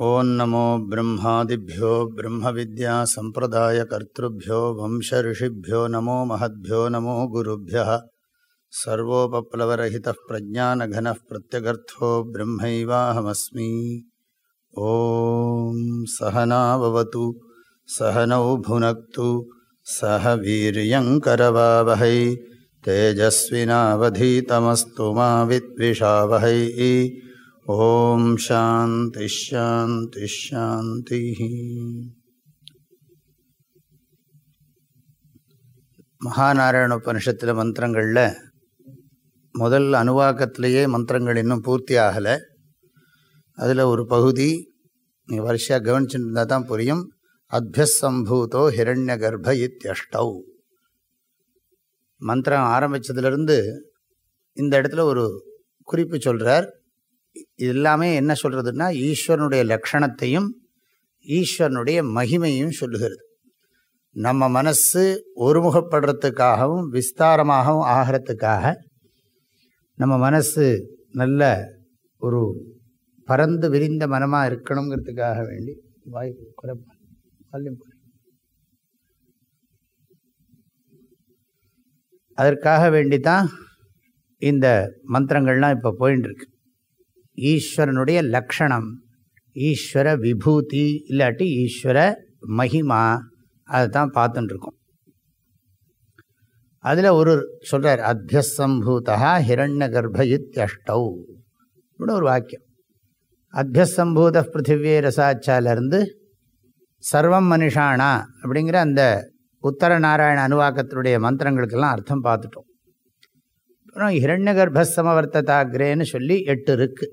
ॐ नमो ब्रह्मादिभ्यो ब्रह्मविद्यासम्प्रदायकर्तृभ्यो वंशऋषिभ्यो नमो महद्भ्यो नमो गुरुभ्यः। सर्वोपप्लवरहितः प्रज्ञानघनः प्रत्यगर्थो ब्रह्मैवाहमस्मि। ॐ सहनाववतु सहनौ भुनक्तु, सह वीर्यङ्करवावहै, तेजस्विनावधीतमस्तु मा विद्विषावहै। ஓம் சாந்தி ஷாந்தி ஷாந்தி மகாநாராயண உபனிஷத்தில் மந்திரங்களில் முதல் அணுவாக்கத்திலேயே மந்திரங்கள் இன்னும் பூர்த்தி ஆகலை. அதில் ஒரு பகுதி நீ வரிசையாக கவனிச்சுட்டு இருந்தால் தான் புரியும். அத்யசம்பூதோ ஹிரண்ய கர்ப்ப இத்தியஷ்டௌ. மந்திரம் ஆரம்பித்ததுலேருந்து இந்த இடத்துல ஒரு குறிப்பு சொல்கிறார் இது எல்லாமே என்ன சொல்கிறதுன்னா ஈஸ்வரனுடைய லக்ஷணத்தையும் ஈஸ்வரனுடைய மகிமையும் சொல்லுகிறது. நம்ம மனசு ஒருமுகப்படுறதுக்காகவும் விஸ்தாரமாகவும் ஆகிறதுக்காக நம்ம மனசு நல்ல ஒரு பறந்து விரிந்த மனமாக இருக்கணுங்கிறதுக்காக வேண்டி வாய்ப்பு குறைப்பா அதற்காக வேண்டி தான் இந்த மந்திரங்கள்லாம் இப்போ போயின்னு இருக்கு ஈஸ்வரனுடைய லக்ஷணம். ஈஸ்வர விபூதி இல்லாட்டி ஈஸ்வர மகிமா அதை தான் பார்த்துட்டுருக்கோம் அதில் ஒரு சொல்கிறார் அத்தியசம்பூதா ஹிரண்ய கர்ப்ப இத்தியஷ்டௌ அப்படின்னு ஒரு வாக்கியம். அத்தியசம்பூத பிருத்திவியே ரசாச்சாலேருந்து சர்வம் மனுஷானா அப்படிங்கிற அந்த உத்தர நாராயண அனுவாக்கத்தினுடைய மந்திரங்களுக்கெல்லாம் அர்த்தம் பார்த்துட்டோம். அப்புறம் ஹிரண்ய கர்ப்பசமவர்த்ததாகிரேன்னு சொல்லி எட்டு இருக்குது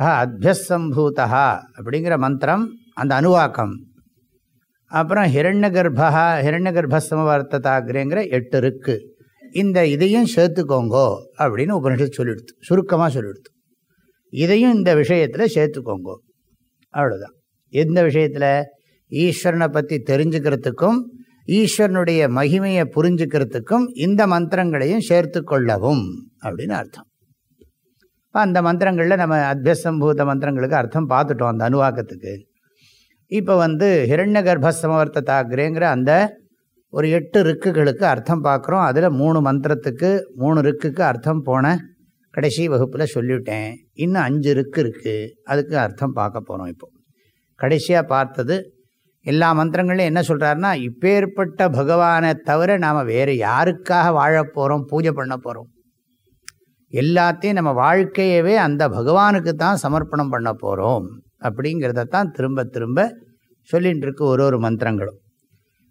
அத்தியசம்பூதா அப்படிங்கிற மந்திரம் அந்த அணுவாக்கம். அப்புறம் ஹிரண்ய கர்ப்பா ஹிரண்ய கர்ப்பசமவர்த்ததாகிரேங்கிற எட்டு இருக்கு. இந்த இதையும் சேர்த்துக்கோங்கோ அப்படின்னு உபனிஷத்து சொல்லிடுத்து சுருக்கமாக சொல்லிடுத்து. இதையும் இந்த விஷயத்தில் சேர்த்துக்கோங்கோ. அவ்வளோதான் எந்த விஷயத்தில்? ஈஸ்வரனை பற்றி தெரிஞ்சுக்கிறதுக்கும் ஈஸ்வரனுடைய மகிமையை புரிஞ்சுக்கிறதுக்கும் இந்த மந்திரங்களையும் சேர்த்து கொள்ளவும் அப்படின்னு அர்த்தம். அந்த மந்திரங்களில் நம்ம அத்யசம்பூத மந்திரங்களுக்கு அர்த்தம் பார்த்துட்டோம் அந்த அணுவாக்கத்துக்கு. இப்போ வந்து ஹிரண்ய கர்ப்பசமவர்த்ததாகிரேங்கிற அந்த ஒரு எட்டு ரிக்குகளுக்கு அர்த்தம் பார்க்குறோம். அதில் மூணு மந்திரத்துக்கு மூணு ரிக்குக்கு அர்த்தம் போன கடைசி வகுப்பில் சொல்லிவிட்டேன் இன்னும் அஞ்சு ரிக்கு இருக்குது அதுக்கு அர்த்தம் பார்க்க போகிறோம் இப்போ. கடைசியாக பார்த்தது எல்லா மந்திரங்களையும் என்ன சொல்கிறாருன்னா இப்பேற்பட்ட பகவானை தவிர நாம் வேறு யாருக்காக வாழ போகிறோம் பூஜை பண்ண போகிறோம் எல்லாத்தையும் நம்ம வாழ்க்கையவே அந்த பகவானுக்கு தான் சமர்ப்பணம் பண்ண போகிறோம் அப்படிங்கிறத தான் திரும்ப திரும்ப சொல்லிகிட்டு இருக்கு ஒரு ஒரு மந்திரங்களும்.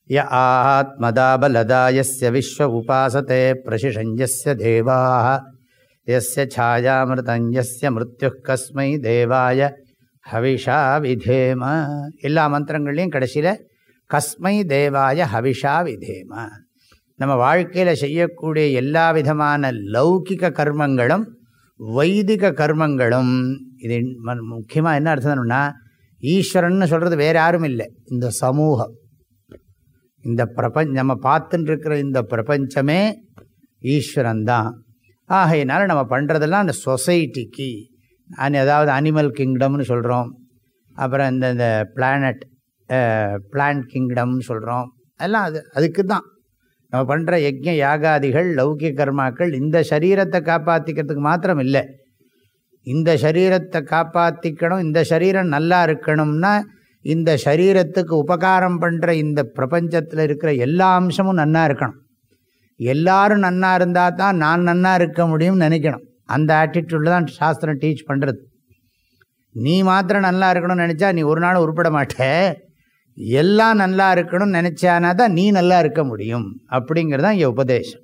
ய ஆத்மதாபலதாயஸ்ய விஸ்வ உபாசத்தே பிரசிஷஞ்சஸ்ய தேவாக எஸ்ய சாயாமிருதஞ்சஸ்ய மிருத்யு கஸ்மை தேவாய ஹவிஷா விதேம எல்லா மந்திரங்கள்லையும் கடைசியில் கஸ்மை தேவாய ஹவிஷா விதேமா நம்ம வாழ்க்கையில் செய்யக்கூடிய எல்லா விதமான லௌகிக கர்மங்களும் வைதிக கர்மங்களும் இது முக்கியமாக என்ன அர்த்தம்னா ஈஸ்வரன் சொல்கிறது வேறு யாரும் இல்லை. இந்த சமூகம். இந்த பிரபஞ்ச நம்ம பார்த்துட்டு இருக்கிற இந்த பிரபஞ்சமே ஈஸ்வரன் தான் ஆகையினால நம்ம பண்ணுறதெல்லாம் அந்த சொசைட்டிக்கு அதாவது அனிமல் கிங்டம்னு சொல்கிறோம் அப்புறம் இந்த இந்த பிளானட் பிளான் கிங்டம்னு சொல்கிறோம் எல்லாம் அது அதுக்கு தான் நம்ம பண்ணுற யஜ்ய யாகாதிகள் லௌகிக கர்மாக்கள் இந்த சரீரத்தை காப்பாற்றிக்கிறதுக்கு மாத்திரம் இல்லை. இந்த சரீரத்தை காப்பாற்றிக்கணும் இந்த சரீரம் நல்லா இருக்கணும்னா இந்த சரீரத்துக்கு உபகாரம் பண்ணுற இந்த பிரபஞ்சத்தில் இருக்கிற எல்லா அம்சமும் நன்னா இருக்கணும். எல்லாரும் நன்னா இருந்தால் தான் நான் நன்னா இருக்க முடியும்னு நினைக்கணும். அந்த ஆட்டிடியூடில் தான் சாஸ்திரம் டீச் பண்ணுறது நீ மாத்திரம் நல்லா இருக்கணும்னு நினச்சா நீ ஒரு நாள் உருப்பட மாட்டே. எல்லாம் நல்லா இருக்கணும்னு நினச்சானா தான் நீ நல்லா இருக்க முடியும் அப்படிங்கிறது தான் இங்கே உபதேசம்.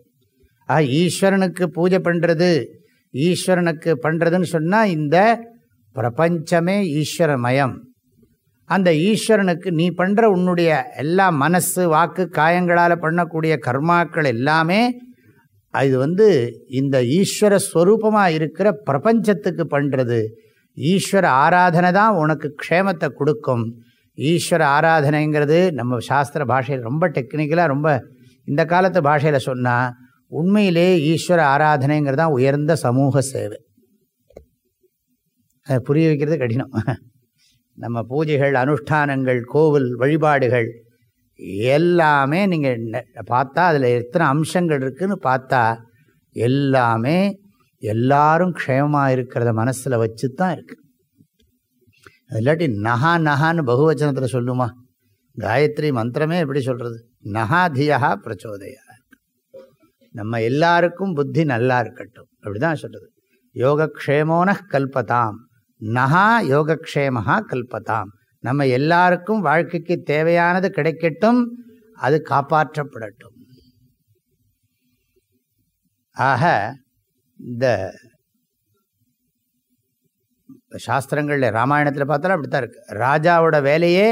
ஆ ஈஸ்வரனுக்கு பூஜை பண்ணுறது ஈஸ்வரனுக்கு பண்ணுறதுன்னு சொன்னால் இந்த பிரபஞ்சமே ஈஸ்வரமயம். அந்த ஈஸ்வரனுக்கு நீ பண்ணுற உன்னுடைய எல்லா மனசு வாக்கு காயங்களால் பண்ணக்கூடிய கர்மாக்கள் எல்லாமே அது வந்து இந்த ஈஸ்வர ஸ்வரூபமாக இருக்கிற பிரபஞ்சத்துக்கு பண்ணுறது ஈஸ்வர ஆராதனை தான் உனக்கு க்ஷேமத்தை கொடுக்கும். ஈஸ்வர ஆராதனைங்கிறது நம்ம சாஸ்திர பாஷையில் ரொம்ப டெக்னிக்கலாக ரொம்ப இந்த காலத்து பாஷையில் சொன்னால் உண்மையிலே ஈஸ்வர ஆராதனைங்கிறது தான் உயர்ந்த சமூக சேவை. அதை புரிய வைக்கிறது கடினம். நம்ம பூஜைகள் அனுஷ்டானங்கள் கோவில் வழிபாடுகள் எல்லாமே நீங்கள் பார்த்தா அதில் எத்தனை அம்சங்கள் இருக்குதுன்னு பார்த்தா எல்லாமே எல்லாரும் க்ஷயமாக இருக்கிறத மனசில் வச்சு தான் இருக்குது இல்லாட்டி நகா நகான்னு பகுவச்சனத்தில் சொல்லுமா? காயத்ரி மந்திரமே எப்படி சொல்கிறது நகாதியா பிரச்சோதையா நம்ம எல்லாருக்கும் புத்தி நல்லா இருக்கட்டும். அப்படிதான் சொல்கிறது யோகக்ஷேமோன கல்பதாம். நகா யோகக்ஷேமஹா கல்பதாம். நம்ம எல்லாருக்கும் வாழ்க்கைக்கு தேவையானது கிடைக்கட்டும் அது காப்பாற்றப்படட்டும். ஆக இந்த சாஸ்திரங்களில் ராமாயணத்தில் பார்த்தாலும் அப்படித்தான் இருக்குது ராஜாவோட வேலையே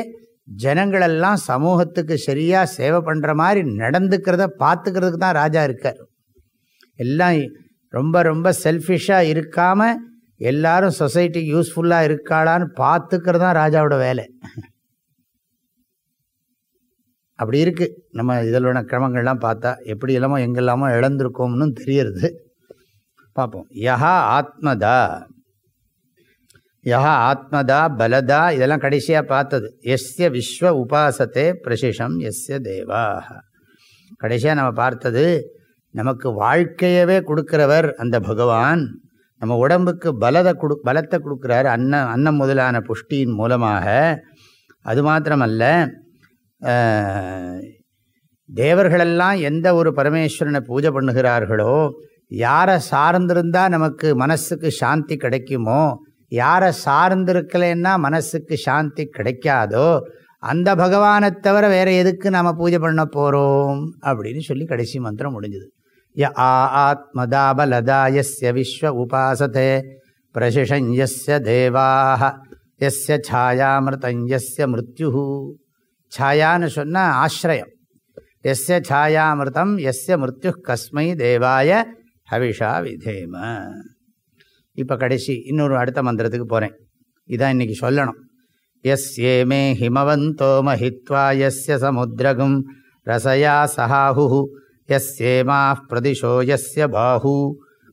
ஜனங்களெல்லாம் சமூகத்துக்கு சரியாக சேவை பண்ணுற மாதிரி நடந்துக்கிறத பார்த்துக்கிறதுக்கு தான் ராஜா இருக்கார். எல்லாம் ரொம்ப ரொம்ப செல்ஃபிஷாக இருக்காமல் எல்லாரும் சொசைட்டிக்கு யூஸ்ஃபுல்லாக இருக்காளான்னு பார்த்துக்கிறது தான் ராஜாவோட வேலை. அப்படி இருக்குது நம்ம இதிலான கிரமங்கள்லாம் பார்த்தா எப்படி எல்லாமோ எங்கெல்லாமோ இழந்திருக்கோம்னு தெரியறது. பார்ப்போம். யஹா ஆத்மதா யா ஆத்மதா பலதா இதெல்லாம் கடைசியாக பார்த்தது. எஸ்ய விஸ்வ உபாசத்தே பிரசிஷம் எஸ்ய தேவாக கடைசியாக நம்ம பார்த்தது நமக்கு வாழ்க்கையவே கொடுக்கிறவர் அந்த பகவான். நம்ம உடம்புக்கு பலதை கொடு பலத்தை கொடுக்குறார் அன்ன அன்னம் முதலான புஷ்டியின் மூலமாக. அது மாத்திரமல்ல தேவர்களெல்லாம் எந்த ஒரு பரமேஸ்வரனை பூஜை பண்ணுகிறார்களோ யாரை சார்ந்திருந்தால் நமக்கு மனசுக்கு சாந்தி கிடைக்குமோ யாரை சார்ந்திருக்கலன்னா மனசுக்கு சாந்தி கிடைக்காதோ அந்த பகவானை தவிர வேறு எதுக்கு நாம் பூஜை பண்ண போகிறோம் அப்படின்னு சொல்லி கடைசி மந்திரம் முடிஞ்சுது. ய ஆ ஆத்மதா எஸ்ய விஸ்வ உபாசதே பிரசிஷன் யஸ்ய தேவாக யஸ்ய சாயாமிருதம் யஸ்ய மிருத்யு சாயான்னு சொன்னால் ஆசிரயம் எஸ்ய சாயாமிருதம் எஸ்ய மிருத்யு கஸ்மை தேவாய ஹவிஷா விதேம இப்போ கடைசி இன்னொரு அடுத்த மந்திரத்துக்கு போகிறேன் இதான் இன்னைக்கு சொல்லணும். எஸ் ஏமே ஹிமவந்தோ மஹித்வா எஸ்ய சமுத்திரகும் ரசயா சஹாஹு எஸ்யேமா பிரதிஷோ எஸ் பாஹு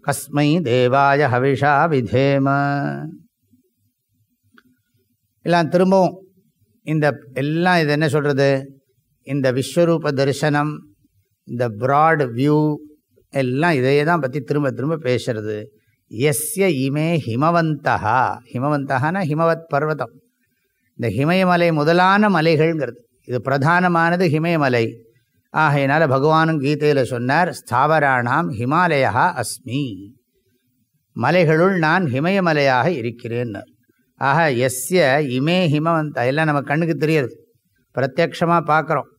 கஸ்மை தேவாய ஹவிஷா விதேம. எல்லாம் திரும்பவும் இந்த எல்லாம் இது என்ன சொல்கிறது இந்த விஸ்வரூப தரிசனம் இந்த ப்ராட் வியூ எல்லாம் இதையே தான் பற்றி திரும்ப திரும்ப பேசுறது. எஸ்ய இமே ஹிமவந்தா ஹிமவந்தகான ஹிமவத் பர்வதம். இந்த ஹிமயமலை முதலான மலைகள்ங்கிறது. இது பிரதானமானது ஹிமயமலை. ஆகையினால பகவானும் கீதையில் சொன்னார் ஸ்தாவராணாம் ஹிமாலயா அஸ்மி. மலைகளுள் நான் ஹிமயமலையாக இருக்கிறேன்னு. ஆக எஸ்ய இமே ஹிமவந்த எல்லாம் நம்ம கண்ணுக்கு தெரியுது. பிரத்யக்ஷமாக பார்க்குறோம்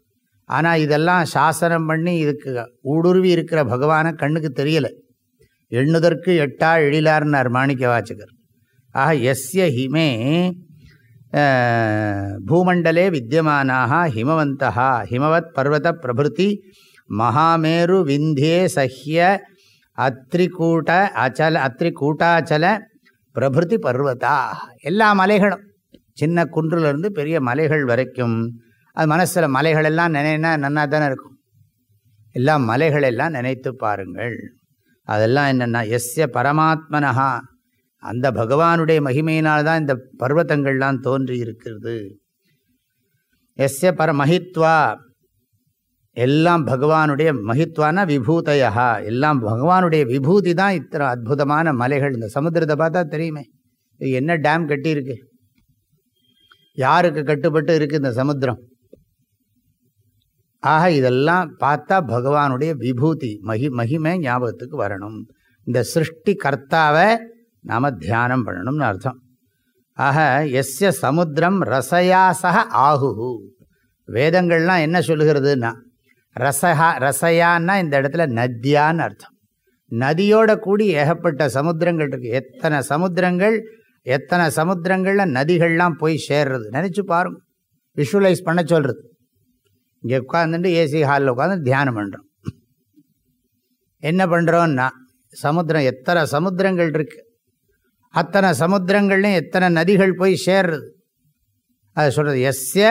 ஆனால் இதெல்லாம் சாசனம் பண்ணி இதுக்கு ஊடுருவி இருக்கிற பகவானை கண்ணுக்கு தெரியலை. எண்ணுதற்கு எட்டா எழிலார்னார் மாணிக்க வாச்சகர் ஆக எஸ்ய ஹிமே பூமண்டலே வித்தியமானாக ஹிமவந்தா ஹிமவத் பர்வத பிரபுதி மகாமேரு விந்தியே சஹ்ய அத்ரிகூட்ட அச்சல அத்ரிகூட்டாச்சல பிரபிருதி பர்வதா. எல்லா மலைகளும் சின்ன குன்றுலேருந்து பெரிய மலைகள் வரைக்கும். அது மனசில் மலைகளெல்லாம் நினைனா நன்னா தானே இருக்கும். எல்லா மலைகளெல்லாம் நினைத்து பாருங்கள். அதெல்லாம் என்னென்னா எஸ்ய பரமாத்மனஹா. அந்த பகவானுடைய மகிமையினால் தான் இந்த பர்வத்தங்கள்லாம் தோன்றி இருக்கிறது. எஸ்ய பர மகித்வா. எல்லாம் பகவானுடைய மகித்வான விபூதையா எல்லாம் பகவானுடைய விபூதி தான் இத்தனை அற்புதமான மலைகள். இந்த சமுத்திரத்தை பார்த்தா தெரியுமே. இது என்ன டேம் கட்டியிருக்கு? யாருக்கு கட்டுப்பட்டு இருக்குது இந்த சமுத்திரம்? ஆக இதெல்லாம் பார்த்தா பகவானுடைய விபூதி மகி மகிமை ஞாபகத்துக்கு வரணும். இந்த சிருஷ்டி கர்த்தாவை நாம் தியானம் பண்ணணும்னு அர்த்தம். ஆக எஸ்ய சமுத்திரம் ரசயாசக ஆகு வேதங்கள்லாம் என்ன சொல்லுகிறதுன்னா ரசஹா ரசையான்னா இந்த இடத்துல நத்தியான்னு அர்த்தம். நதியோட கூடி ஏகப்பட்ட சமுத்திரங்கள் இருக்குது எத்தனை சமுத்திரங்கள் எத்தனை சமுத்திரங்களில் நதிகள்லாம் போய் சேர்றது? நினச்சி பாருங்க. விஷுவலைஸ் பண்ண சொல்கிறது இங்கே உட்காந்துட்டு ஏசி ஹாலில் உட்காந்து தியானம் பண்ணுறோம் என்ன பண்ணுறோன்னா சமுத்திரம் எத்தனை சமுத்திரங்கள் இருக்குது அத்தனை சமுத்திரங்கள்லையும் எத்தனை நதிகள் போய் சேர்றது? அது சொல்கிறது எஸ்ய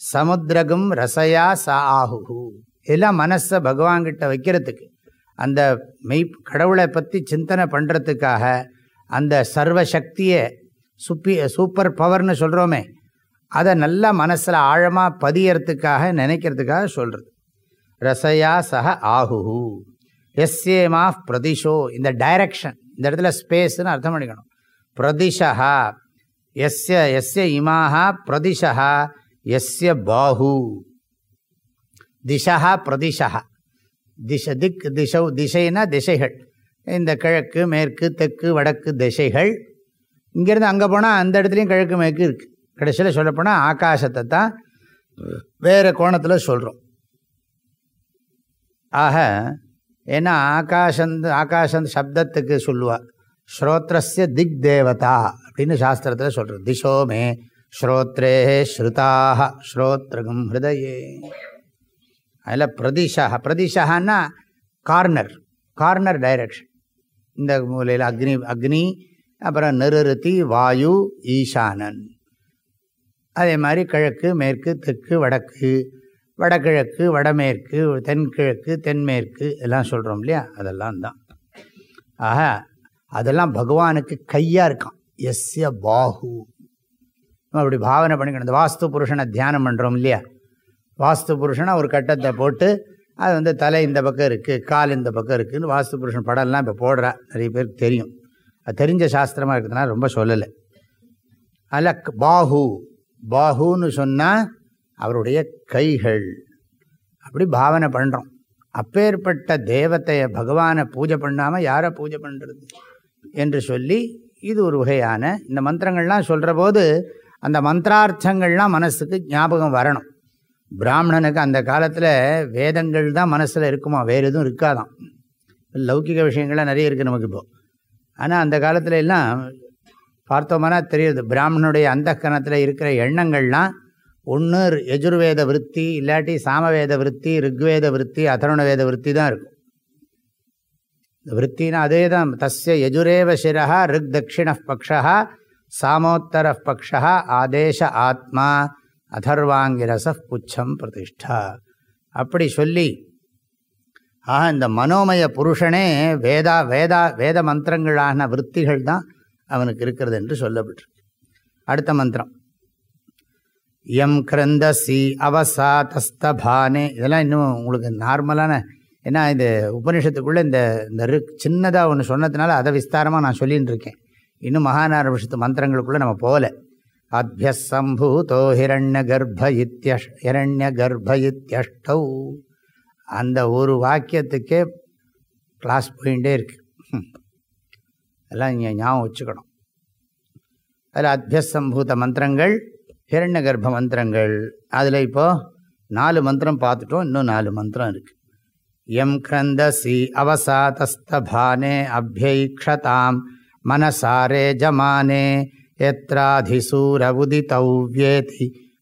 சமுத்திரகம் ரசையா சா ஆஹு இதெல்லாம் மனசை பகவான்கிட்ட வைக்கிறதுக்கு அந்த மெய் கடவுளை பற்றி சிந்தனை பண்ணுறதுக்காக அந்த சர்வசக்தியை சுப்பி சூப்பர் பவர்னு சொல்கிறோமே அதை நல்லா மனசில் ஆழமாக பதியறதுக்காக நினைக்கிறதுக்காக சொல்கிறது ரசயா சக ஆகுஹு எஸ்ஏமா பிரதிஷோ. இந்த டைரக்ஷன் இந்த இடத்துல ஸ்பேஸ்னு அர்த்தம் பண்ணிக்கணும். பிரதிஷா எஸ்ய எஸ்ய இமாக பிரதிஷா எஸ்ய பாஹு. திசா பிரதிஷா திச திக் திசௌ திசைனா திசைகள். இந்த கிழக்கு மேற்கு தெற்கு வடக்கு திசைகள். இங்கேருந்து அங்கே போனால் அந்த இடத்துலையும் கிழக்கு மேற்கு இருக்குது கடைசியில் சொல்லப்போனால் ஆகாசத்தை தான் வேறு கோணத்தில் சொல்கிறோம் ஆக ஏன்னா ஆகாஷந்த் ஆகாஷந்த் சப்தத்துக்கு சொல்லுவா. ஸ்ரோத்ரஸ்ய திக் தேவதா அப்படின்னு சாஸ்திரத்தில் சொல்கிறோம் திசோமே ஸ்ரோத்ரே ஸ்ருதாக ஸ்ரோத்ரகம் ஹிருதயே. அதில் பிரதிஷா பிரதிஷான்னா கார்னர் கார்னர் டைரக்ஷன். இந்த மூலையில் அக்னி அக்னி அப்புறம் நிருத்தி வாயு ஈசானன். அதே மாதிரி கிழக்கு மேற்கு தெற்கு வடக்கு வடகிழக்கு வடமேற்கு தென்கிழக்கு தென்மேற்கு எல்லாம் சொல்கிறோம் இல்லையா? அதெல்லாம் தான். ஆக அதெல்லாம் பகவானுக்கு கையாக இருக்கான். எஸ்ய பாகு நம்ம அப்படி பாவனை பண்ணிக்கணும். இந்த வாஸ்து புருஷனை தியானம் பண்ணுறோம் இல்லையா? வாஸ்து புருஷனை ஒரு கட்டத்தை போட்டு அது வந்து தலை இந்த பக்கம் இருக்குது கால் இந்த பக்கம் இருக்குதுன்னு வாஸ்து புருஷன் படம்லாம் இப்போ போடுறா. நிறைய பேருக்கு தெரியும். அது தெரிஞ்ச சாஸ்திரமாக இருக்கிறதுனால ரொம்ப சொல்லலை. அதில் பாஹு. பாகுன்னு சொன்னால் அவருடைய கைகள். அப்படி பாவனை பண்ணுறோம் அப்பேற்பட்ட தேவத்தையை பகவானை பூஜை பண்ணாமல் யாரை பூஜை பண்ணுறது என்று சொல்லி இது ஒரு வகையான இந்த மந்திரங்கள்லாம் சொல்கிற போது அந்த மந்திரார்த்தங்கள்லாம் மனசுக்கு ஞாபகம் வரணும். பிராமணனுக்கு அந்த காலத்தில் வேதங்கள் தான் மனசில் இருக்குமா? வேறு எதுவும் இருக்காதான். லௌகிக விஷயங்கள்லாம் நிறைய இருக்குது நமக்கு இப்போது ஆனால் அந்த காலத்துல எல்லாம் பார்த்தோம்னா தெரியுது பிராமணனுடைய அந்த கணத்தில் இருக்கிற எண்ணங்கள்லாம் ஒன்று யஜுர்வேத விற்பி இல்லாட்டி சாமவேத விற்பி ரிக்வேத விற்பி அதருண வேத விற்பி தான் இருக்கும். இந்த விற்த்தினா அதே தான் தஸ்ய யஜுரேவ சிரா ரிக் தட்சிண பக்ஷா சாமோத்தர பக்ஷா ஆதேச ஆத்மா அதர்வாங்கிரச புச்சம் பிரதிஷ்டா. அப்படி சொல்லி ஆக இந்த மனோமய புருஷனே வேதா வேதா வேத மந்திரங்களான விற்த்திகள் தான் அவனுக்கு இருக்கிறது என்று சொல்லப்பட்டிருக்கு. அடுத்த மந்திரம். எம் கிரந்தசி அவசாதஸ்தபானே. இதெல்லாம் இன்னும் உங்களுக்கு நார்மலான ஏன்னா இந்த உபனிஷத்துக்குள்ளே இந்த இந்த ரிக் சின்னதாக ஒன்று சொன்னதுனால அதை விஸ்தாரமாக நான் சொல்லின்னு இருக்கேன் இன்னும் மகாநாரபிஷத்து மந்திரங்களுக்குள்ளே நம்ம போகல. அத்தியசம்பூதோ ஹிரண்ய கர்ப்ப இத்தியஷ் ஹிரண்ய கர்ப்ப இத்தியஷ்டௌ அந்த ஒரு வாக்கியத்துக்கே கிளாஸ் போயிட்டே இருக்கு. எல்லாம் இங்கே ஞாபகம் வச்சுக்கணும். அதில் அத்தியசம்பூத மந்திரங்கள் ஹிரண்ய கர்ப்ப மந்திரங்கள் அதில் இப்போது நாலு மந்திரம் பார்த்துட்டோம் இன்னும் நாலு மந்திரம் இருக்குது எம் கிரந்தசி அவசாதஸ்தபானே அபியைக்ஷதாம் மனசாரே ஜமானே எத்ராதிசூர உதிதௌ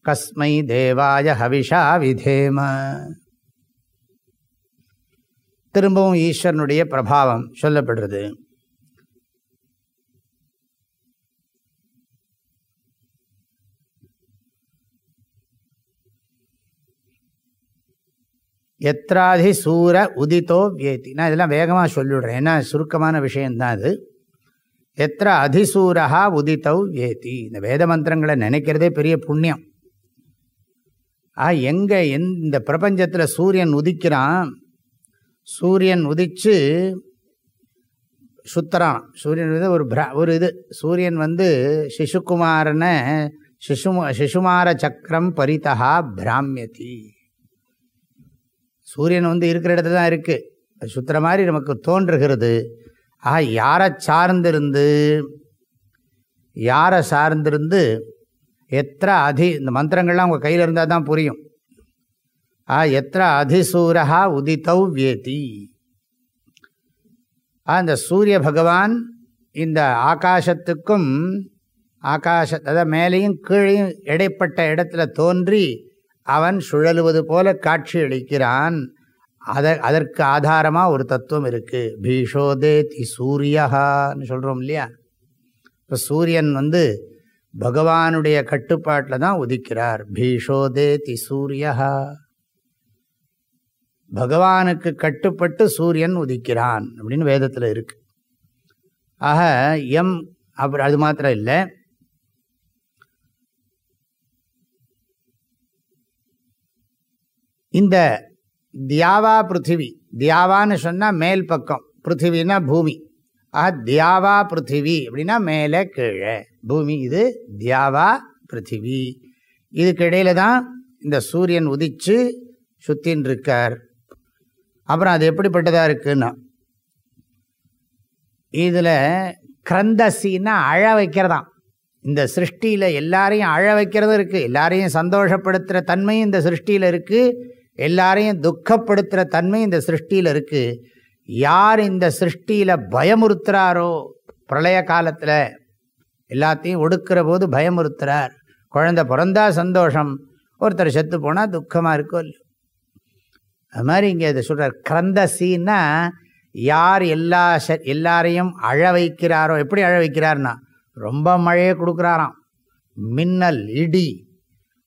கஸ்மை தேவாய ஹவிஷா விதேம. திரும்பவும் ஈஸ்வரனுடைய பிரபாவம் சொல்லப்படுறது. எத்ராதி சூர உதித்தோ வியேத்தி நான் இதெல்லாம் வேகமாக சொல்லிவிடுறேன். ஏன்னா சுருக்கமான விஷயந்தான் அது. எத்திர அதிசூரா உதித்தௌ வேதி இந்த வேத மந்திரங்களை நினைக்கிறதே பெரிய புண்ணியம். ஆ எங்கே இந்த பிரபஞ்சத்தில் சூரியன் உதிக்கிறான். சூரியன் உதித்து சுத்தரான். சூரியன் வந்து ஒரு பிர ஒரு இது. சூரியன் வந்து சிசுகுமாரனை சிசு சிசுமார சக்கரம் பரிதா பிராமியதி. சூரியன் வந்து இருக்கிற இடத்துல தான் இருக்குது சுத்துற மாதிரி நமக்கு தோன்றுகிறது. ஆக யாரை சார்ந்திருந்து யாரை சார்ந்திருந்து எத்தனை அதி இந்த மந்திரங்கள்லாம் உங்கள் கையில் இருந்தால் தான் புரியும். ஆ எத்தனை அதிசூரா உதித்தவ் வேதி அந்த சூரிய பகவான் இந்த ஆகாசத்துக்கும் ஆகாச அதாவது மேலேயும் கீழையும் இடைப்பட்ட இடத்துல தோன்றி அவன் சுழலுவது போல காட்சி அளிக்கிறான். அத அதற்கு ஆதாரமாக ஒரு தத்துவம் இருக்குது பீஷோதே தி சூரியஹான்னு சொல்கிறோம் இல்லையா? இப்போ சூரியன் வந்து பகவானுடைய கட்டுப்பாட்டில் தான் உதிக்கிறார். பீஷோதே தி சூரியஹா. பகவானுக்கு கட்டுப்பட்டு சூரியன் உதிக்கிறான் அப்படின்னு வேதத்தில் இருக்கு. ஆக எம் அப்புறம் அது மாத்திரம் இல்லை. இந்த தியாவா பிருத்திவி தியாவான்னு சொன்னால் மேல் பக்கம் பிருத்திவின்னா பூமி. ஆஹா தியாவா பிருத்திவி அப்படின்னா மேலே கீழே. பூமி இது தியாவா பிருத்திவி. இதுக்கு இடையில தான் இந்த சூரியன் உதிச்சு சுத்தின்னு இருக்கார். அப்புறம் அது எப்படிப்பட்டதாக இருக்குன்னா இதில் கிரந்தசின்னா அழ வைக்கிறதாம். இந்த சிருஷ்டியில் எல்லாரையும் அழ வைக்கிறதும் இருக்குது எல்லாரையும் சந்தோஷப்படுத்துகிற தன்மையும் இந்த சிருஷ்டியில் இருக்குது எல்லாரையும் துக்கப்படுத்துகிற தன்மை இந்த சிருஷ்டியில் இருக்குது யார் இந்த சிருஷ்டியில் பயமுறுத்துகிறாரோ பிரளய காலத்தில் எல்லாத்தையும் ஒடுக்கிற போது பயமுறுத்துகிறார் குழந்தை பிறந்தா சந்தோஷம் ஒருத்தர் செத்து போனால் துக்கமாக இருக்கோ இல்லையோ. அது மாதிரி இங்கே இதை சொல்கிறார் கிரந்தசின்னா யார் எல்லா ச எல்லாரையும் அழ வைக்கிறாரோ எப்படி அழ வைக்கிறார்னா ரொம்ப மழையை கொடுக்குறாராம். மின்னல் இடி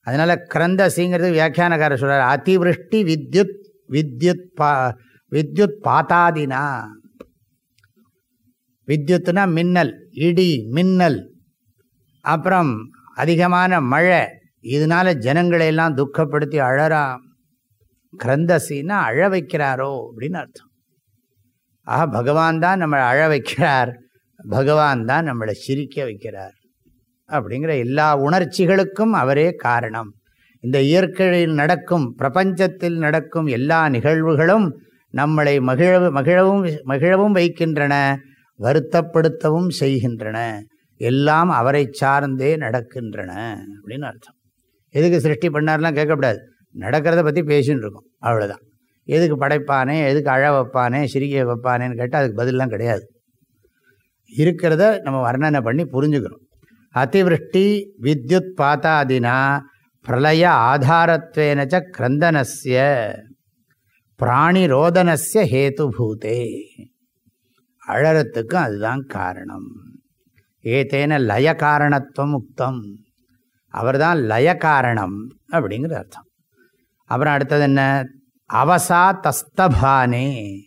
அதனால் கிரந்தசிங்கிறது வியாக்கியானக்கார சொல்கிறார் அதிவிருஷ்டி வித்யுத் வித்யுத் பா வித்யுத் பாத்தாதினா வித்யுத்னா மின்னல் இடி மின்னல். அப்புறம் அதிகமான மழை இதனால் ஜனங்களை எல்லாம் துக்கப்படுத்தி அழறாம். கிரந்தசின்னா அழ வைக்கிறாரோ அப்படின்னு அர்த்தம். ஆஹா பகவான் தான் நம்மளை அழ வைக்கிறார். பகவான் தான் நம்மளை சிரிக்க வைக்கிறார். அப்படிங்கிற எல்லா உணர்ச்சிகளுக்கும் அவரே காரணம். இந்த இயற்கையில் நடக்கும் பிரபஞ்சத்தில் நடக்கும் எல்லா நிகழ்வுகளும் நம்மளை மகிழ மகிழவும் மகிழவும் வைக்கின்றன வருத்தப்படுத்தவும் செய்கின்றன. எல்லாம் அவரை சார்ந்தே நடக்கின்றன அப்படின்னு அர்த்தம். எதுக்கு சிருஷ்டி பண்ணார்லாம் கேட்கக்கூடாது நடக்கிறத பற்றி பேசின்னு இருக்கோம். அவ்வளோதான் எதுக்கு படைப்பானே எதுக்கு அழ வைப்பானே சிரிக்க வைப்பானேன்னு கேட்டால் அதுக்கு பதிலெலாம் கிடையாது. இருக்கிறத நம்ம வர்ணனை பண்ணி புரிஞ்சுக்கிறோம். அதிவிருஷ்டி வித்யுத் பாத்தாதினா பிரளய ஆதாரத்வேனச்ச கிரந்தனஸ்ய பிராணிரோதனஸ்ய ஹேதுபூதே. அழறத்துக்கும் அதுதான் காரணம். ஏதேன லய காரணத்துவம் உக்தம் அவர் தான் லய காரணம் அப்படிங்கிற அர்த்தம். அப்புறம் அடுத்தது என்ன? அவசா தஸ்தபானே.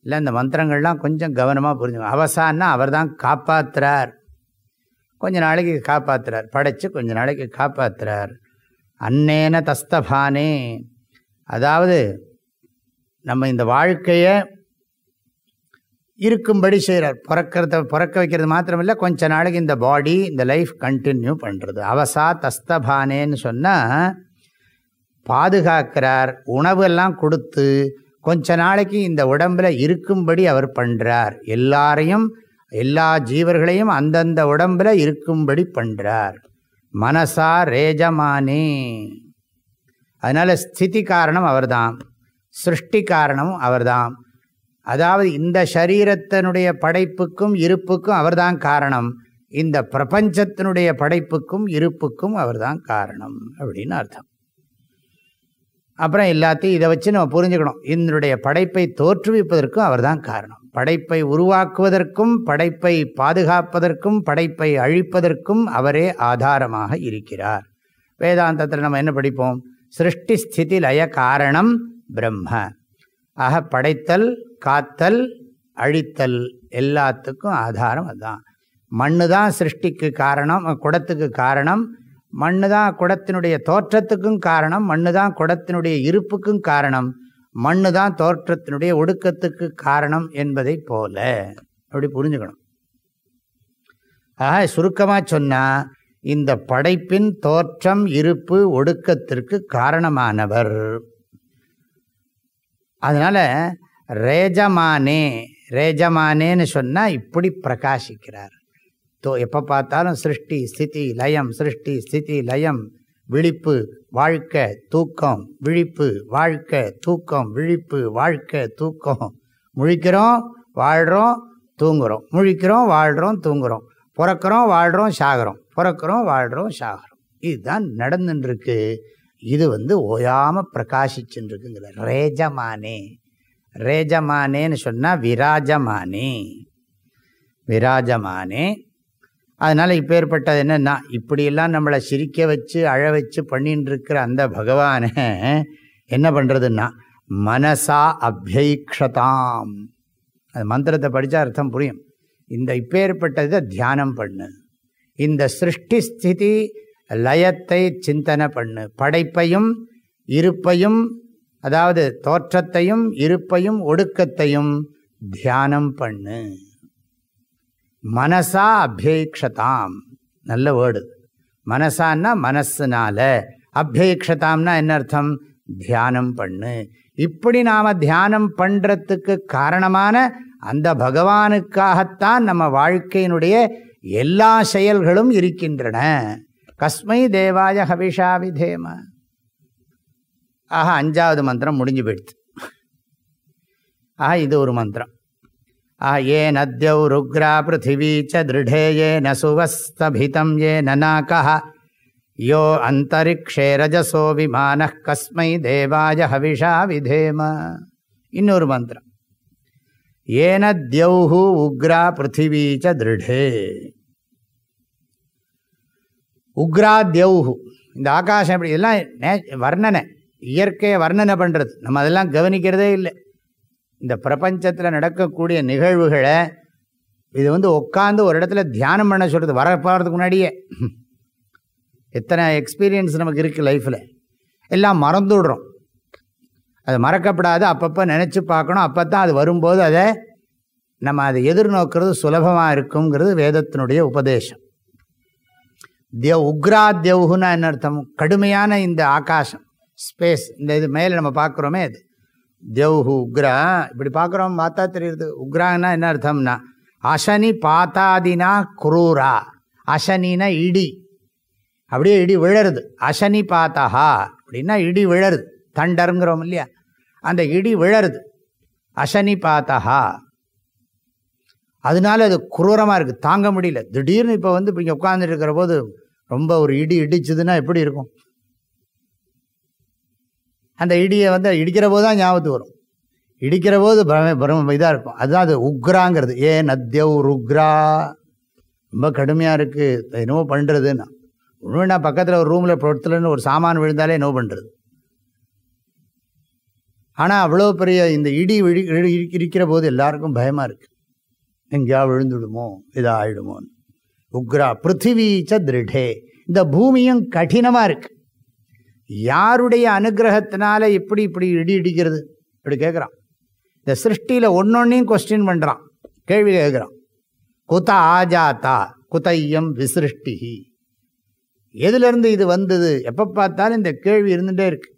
இல்லை இந்த மந்திரங்கள்லாம் கொஞ்சம் கவனமாக புரிஞ்சுக்கணும். அவசான்னா அவர் தான் காப்பாற்றுறார் கொஞ்ச நாளைக்கு காப்பாற்றுறார் படைத்து கொஞ்ச நாளைக்கு காப்பாற்றுறார் அன்னேன தஸ்தபானே. அதாவது நம்ம இந்த வாழ்க்கையை இருக்கும்படி செய்கிறார் பிறக்கிறத பிறக்க வைக்கிறது மாத்திரமில்லை கொஞ்ச நாளைக்கு இந்த பாடி இந்த லைஃப் கண்டினியூ பண்ணுறது அவசா தஸ்தபானேன்னு சொன்னால் பாதுகாக்கிறார் உணவெல்லாம் கொடுத்து கொஞ்ச நாளைக்கு இந்த உடம்பில் இருக்கும்படி அவர் பண்ணுறார் எல்லாரையும் எல்லா ஜீவர்களையும் அந்தந்த உடம்பில் இருக்கும்படி பண்ணுறார் மனசா ரேஜமானே. அதனால் ஸ்திதி காரணம் அவர்தான் சிருஷ்டி காரணமும் அவர்தான் அதாவது இந்த சரீரத்தினுடைய படைப்புக்கும் இருப்புக்கும் அவர்தான் காரணம். இந்த பிரபஞ்சத்தினுடைய படைப்புக்கும் இருப்புக்கும் அவர்தான் காரணம் அப்படின்னு அர்த்தம். அப்புறம் எல்லாத்தையும் இதை வச்சு நம்ம புரிஞ்சுக்கணும். இதனுடைய படைப்பை தோற்றுவிப்பதற்கும் அவர்தான் காரணம். படைப்பை உருவாக்குவதற்கும் படைப்பை பாதுகாப்பதற்கும் படைப்பை அழிப்பதற்கும் அவரே ஆதாரமாக இருக்கிறார். வேதாந்தத்தில் நம்ம என்ன படிப்போம்? சிருஷ்டி ஸ்திதி லய காரணம் பிரம்ம. ஆக படைத்தல் காத்தல் அழித்தல் எல்லாத்துக்கும் ஆதாரம் அதுதான் மண்ணு தான் சிருஷ்டிக்கு காரணம் குடத்துக்கு காரணம். மண்ணு தான் குடத்தினுடைய தோற்றத்துக்கும் காரணம் மண்ணு தான் குடத்தினுடைய இருப்புக்கும் காரணம். மண்ணு தான் தோற்றத்தினுடைய ஒடுக்கத்துக்கு காரணம் என்பதை போல. அப்படி புரிஞ்சுக்கணும். ஆக சுருக்கமாக சொன்னால் இந்த படைப்பின் தோற்றம் இருப்பு ஒடுக்கத்திற்கு காரணமானவர். அதனால் ரேஜமானே ரேஜமானேன்னு சொன்னால் இப்படி பிரகாசிக்கிறார். தோ எப்போ பார்த்தாலும் சிருஷ்டி ஸ்திதி லயம் சிருஷ்டி ஸ்திதி லயம் விழிப்பு வாழ்க்கை தூக்கம் விழிப்பு வாழ்க்கை தூக்கம் விழிப்பு வாழ்க்கை தூக்கம். முழிக்கிறோம் வாழ்கிறோம் தூங்குகிறோம் முழிக்கிறோம் வாழ்கிறோம் தூங்குகிறோம் பிறக்கிறோம் வாழ்கிறோம் சாகிறோம். பிறக்கிறோம் வாழ்கிறோம் சாகிறோம். இதுதான் நடந்துட்டுருக்கு இது வந்து ஓயாமல் பிரகாசிச்சுருக்குங்கிற ரேஜமானே. ரேஜமானேன்னு சொன்னால் விராஜமானே. விராஜமானே. அதனால் இப்போ ஏற்பட்டது என்னென்னா இப்படியெல்லாம் நம்மளை சிரிக்க வச்சு அழ வச்சு பண்ணின்னு இருக்கிற அந்த பகவானை என்ன பண்ணுறதுன்னா மனசா அபியக்ஷதாம். அது மந்திரத்தை படித்தா அர்த்தம் புரியும். இந்த இப்பேற்பட்டதை தியானம் பண்ணு. இந்த சிருஷ்டி ஸ்திதி லயத்தை சிந்தனை பண்ணு. படைப்பையும் இருப்பையும் அதாவது தோற்றத்தையும் இருப்பையும் ஒடுக்கத்தையும் தியானம் பண்ணு. மனசா அபியேக்ஷதாம் நல்ல வேர்டு மனசான்னா மனசுனால. அபியேக்ஷதாம்னா என்ன அர்த்தம்? தியானம் பண்ணு. இப்படி நாம் தியானம் பண்ணுறதுக்கு காரணமான அந்த பகவானுக்காகத்தான் நம்ம வாழ்க்கையினுடைய எல்லா செயல்களும் இருக்கின்றன. கஸ்மை தேவாய ஹவிஷா விதேம. ஆஹா அஞ்சாவது மந்திரம் முடிஞ்சு போயிடுது ஆஹா இது ஒரு மந்திரம். ஆ ஏ நத்யௌ ருக்ரா பிருத்திவி ச திருடே ஏ ந சுவஸ்தபிதம் ஏ நநாக யோ அந்தரிக்ஷே ரஜசோ விமான கஸ்மை தேவாய ஹவிஷா விதேம இன்னொரு மந்திரம் ஏன தியௌஹு உக்ரா பிருத்திவி ச திருடே உக்ரா தியௌஹு இந்த ஆகாசம் எப்படி இதெல்லாம் நே வர்ணனை இயற்கையை வர்ணனை பண்ணுறது நம்ம அதெல்லாம் கவனிக்கிறதே இல்லை. இந்த பிரபஞ்சத்தில் நடக்கக்கூடிய நிகழ்வுகளை இது வந்து உட்காந்து ஒரு இடத்துல தியானம் பண்ண சொல்கிறது வர போகிறதுக்கு முன்னாடியே. எத்தனை எக்ஸ்பீரியன்ஸ் நமக்கு இருக்குது லைஃப்பில் எல்லாம் மறந்து விடுறோம். அது மறக்கப்படாது அப்பப்போ நினச்சி பார்க்கணும் அப்போ தான் அது வரும்போது அதை நம்ம அதை எதிர்நோக்கிறது சுலபமாக இருக்குங்கிறது வேதத்தினுடைய உபதேசம். தியவ் உக்ரா தியவுன்னா என்ன அர்த்தம்? கடுமையான இந்த ஆகாசம் ஸ்பேஸ் இந்த இது மேலே நம்ம பார்க்குறோமே அது. தேவ்ஹு உக்ரா இப்படி பார்க்குறோம் பார்த்தா தெரியுது உக்ரான்னா என்ன அர்த்தம்னா அசனி பாத்தாதினா குரூரா அசனினா இடி அப்படியே இடி விழருது அசனி பாத்தஹா அப்படின்னா இடி விழருது தண்டருங்கிறோம் இல்லையா அந்த இடி விழருது அசனி பாத்தஹா அதனால அது குரூரமாக இருக்குது தாங்க முடியல। திடீர்னு இப்போ வந்து இப்போ இங்கே உட்காந்துட்டு இருக்கிற போது ரொம்ப ஒரு இடி இடிச்சதுன்னா எப்படி இருக்கும்? அந்த இடியை வந்து இடிக்கிற போது தான் ஞாபகத்துக்கு வரும். இடிக்கிற போது பிரம பிரம இதாக இருக்கும். அதுதான் அது உக்ராங்கிறது. ஏ நத்யவ் ருக்ரா. ரொம்ப கடுமையாக இருக்குது என்னவோ பண்ணுறதுன்னா ஒன்றும் நான் பக்கத்தில் ஒரு ரூமில் பொறுத்துலன்னு ஒரு சாமான் விழுந்தாலே என்னவோ பண்ணுறது ஆனால் அவ்வளோ பெரிய இந்த இடி விழி இடி- இருக்கிற போது எல்லாருக்கும் பயமாக இருக்குது எங்கேயா விழுந்துடுமோ இதாக ஆகிடுமோன்னு உக்ரா பிருத்திவீச்ச திருடே. இந்த பூமியும் கடினமாக இருக்குது யாருடைய அனுகிரகத்தினால இப்படி இப்படி இடி இடிக்கிறது? இப்படி கேட்குறான் இந்த சிருஷ்டியில் ஒன்னொன்னையும் கொஸ்டின் பண்ணுறான் கேள்வி கேட்குறான் குத ஆஜாத்தா குதையம் விசிருஷ்டிஹி எதுலேருந்து இது வந்தது? எப்போ பார்த்தாலும் இந்த கேள்வி இருந்துகிட்டே இருக்கு.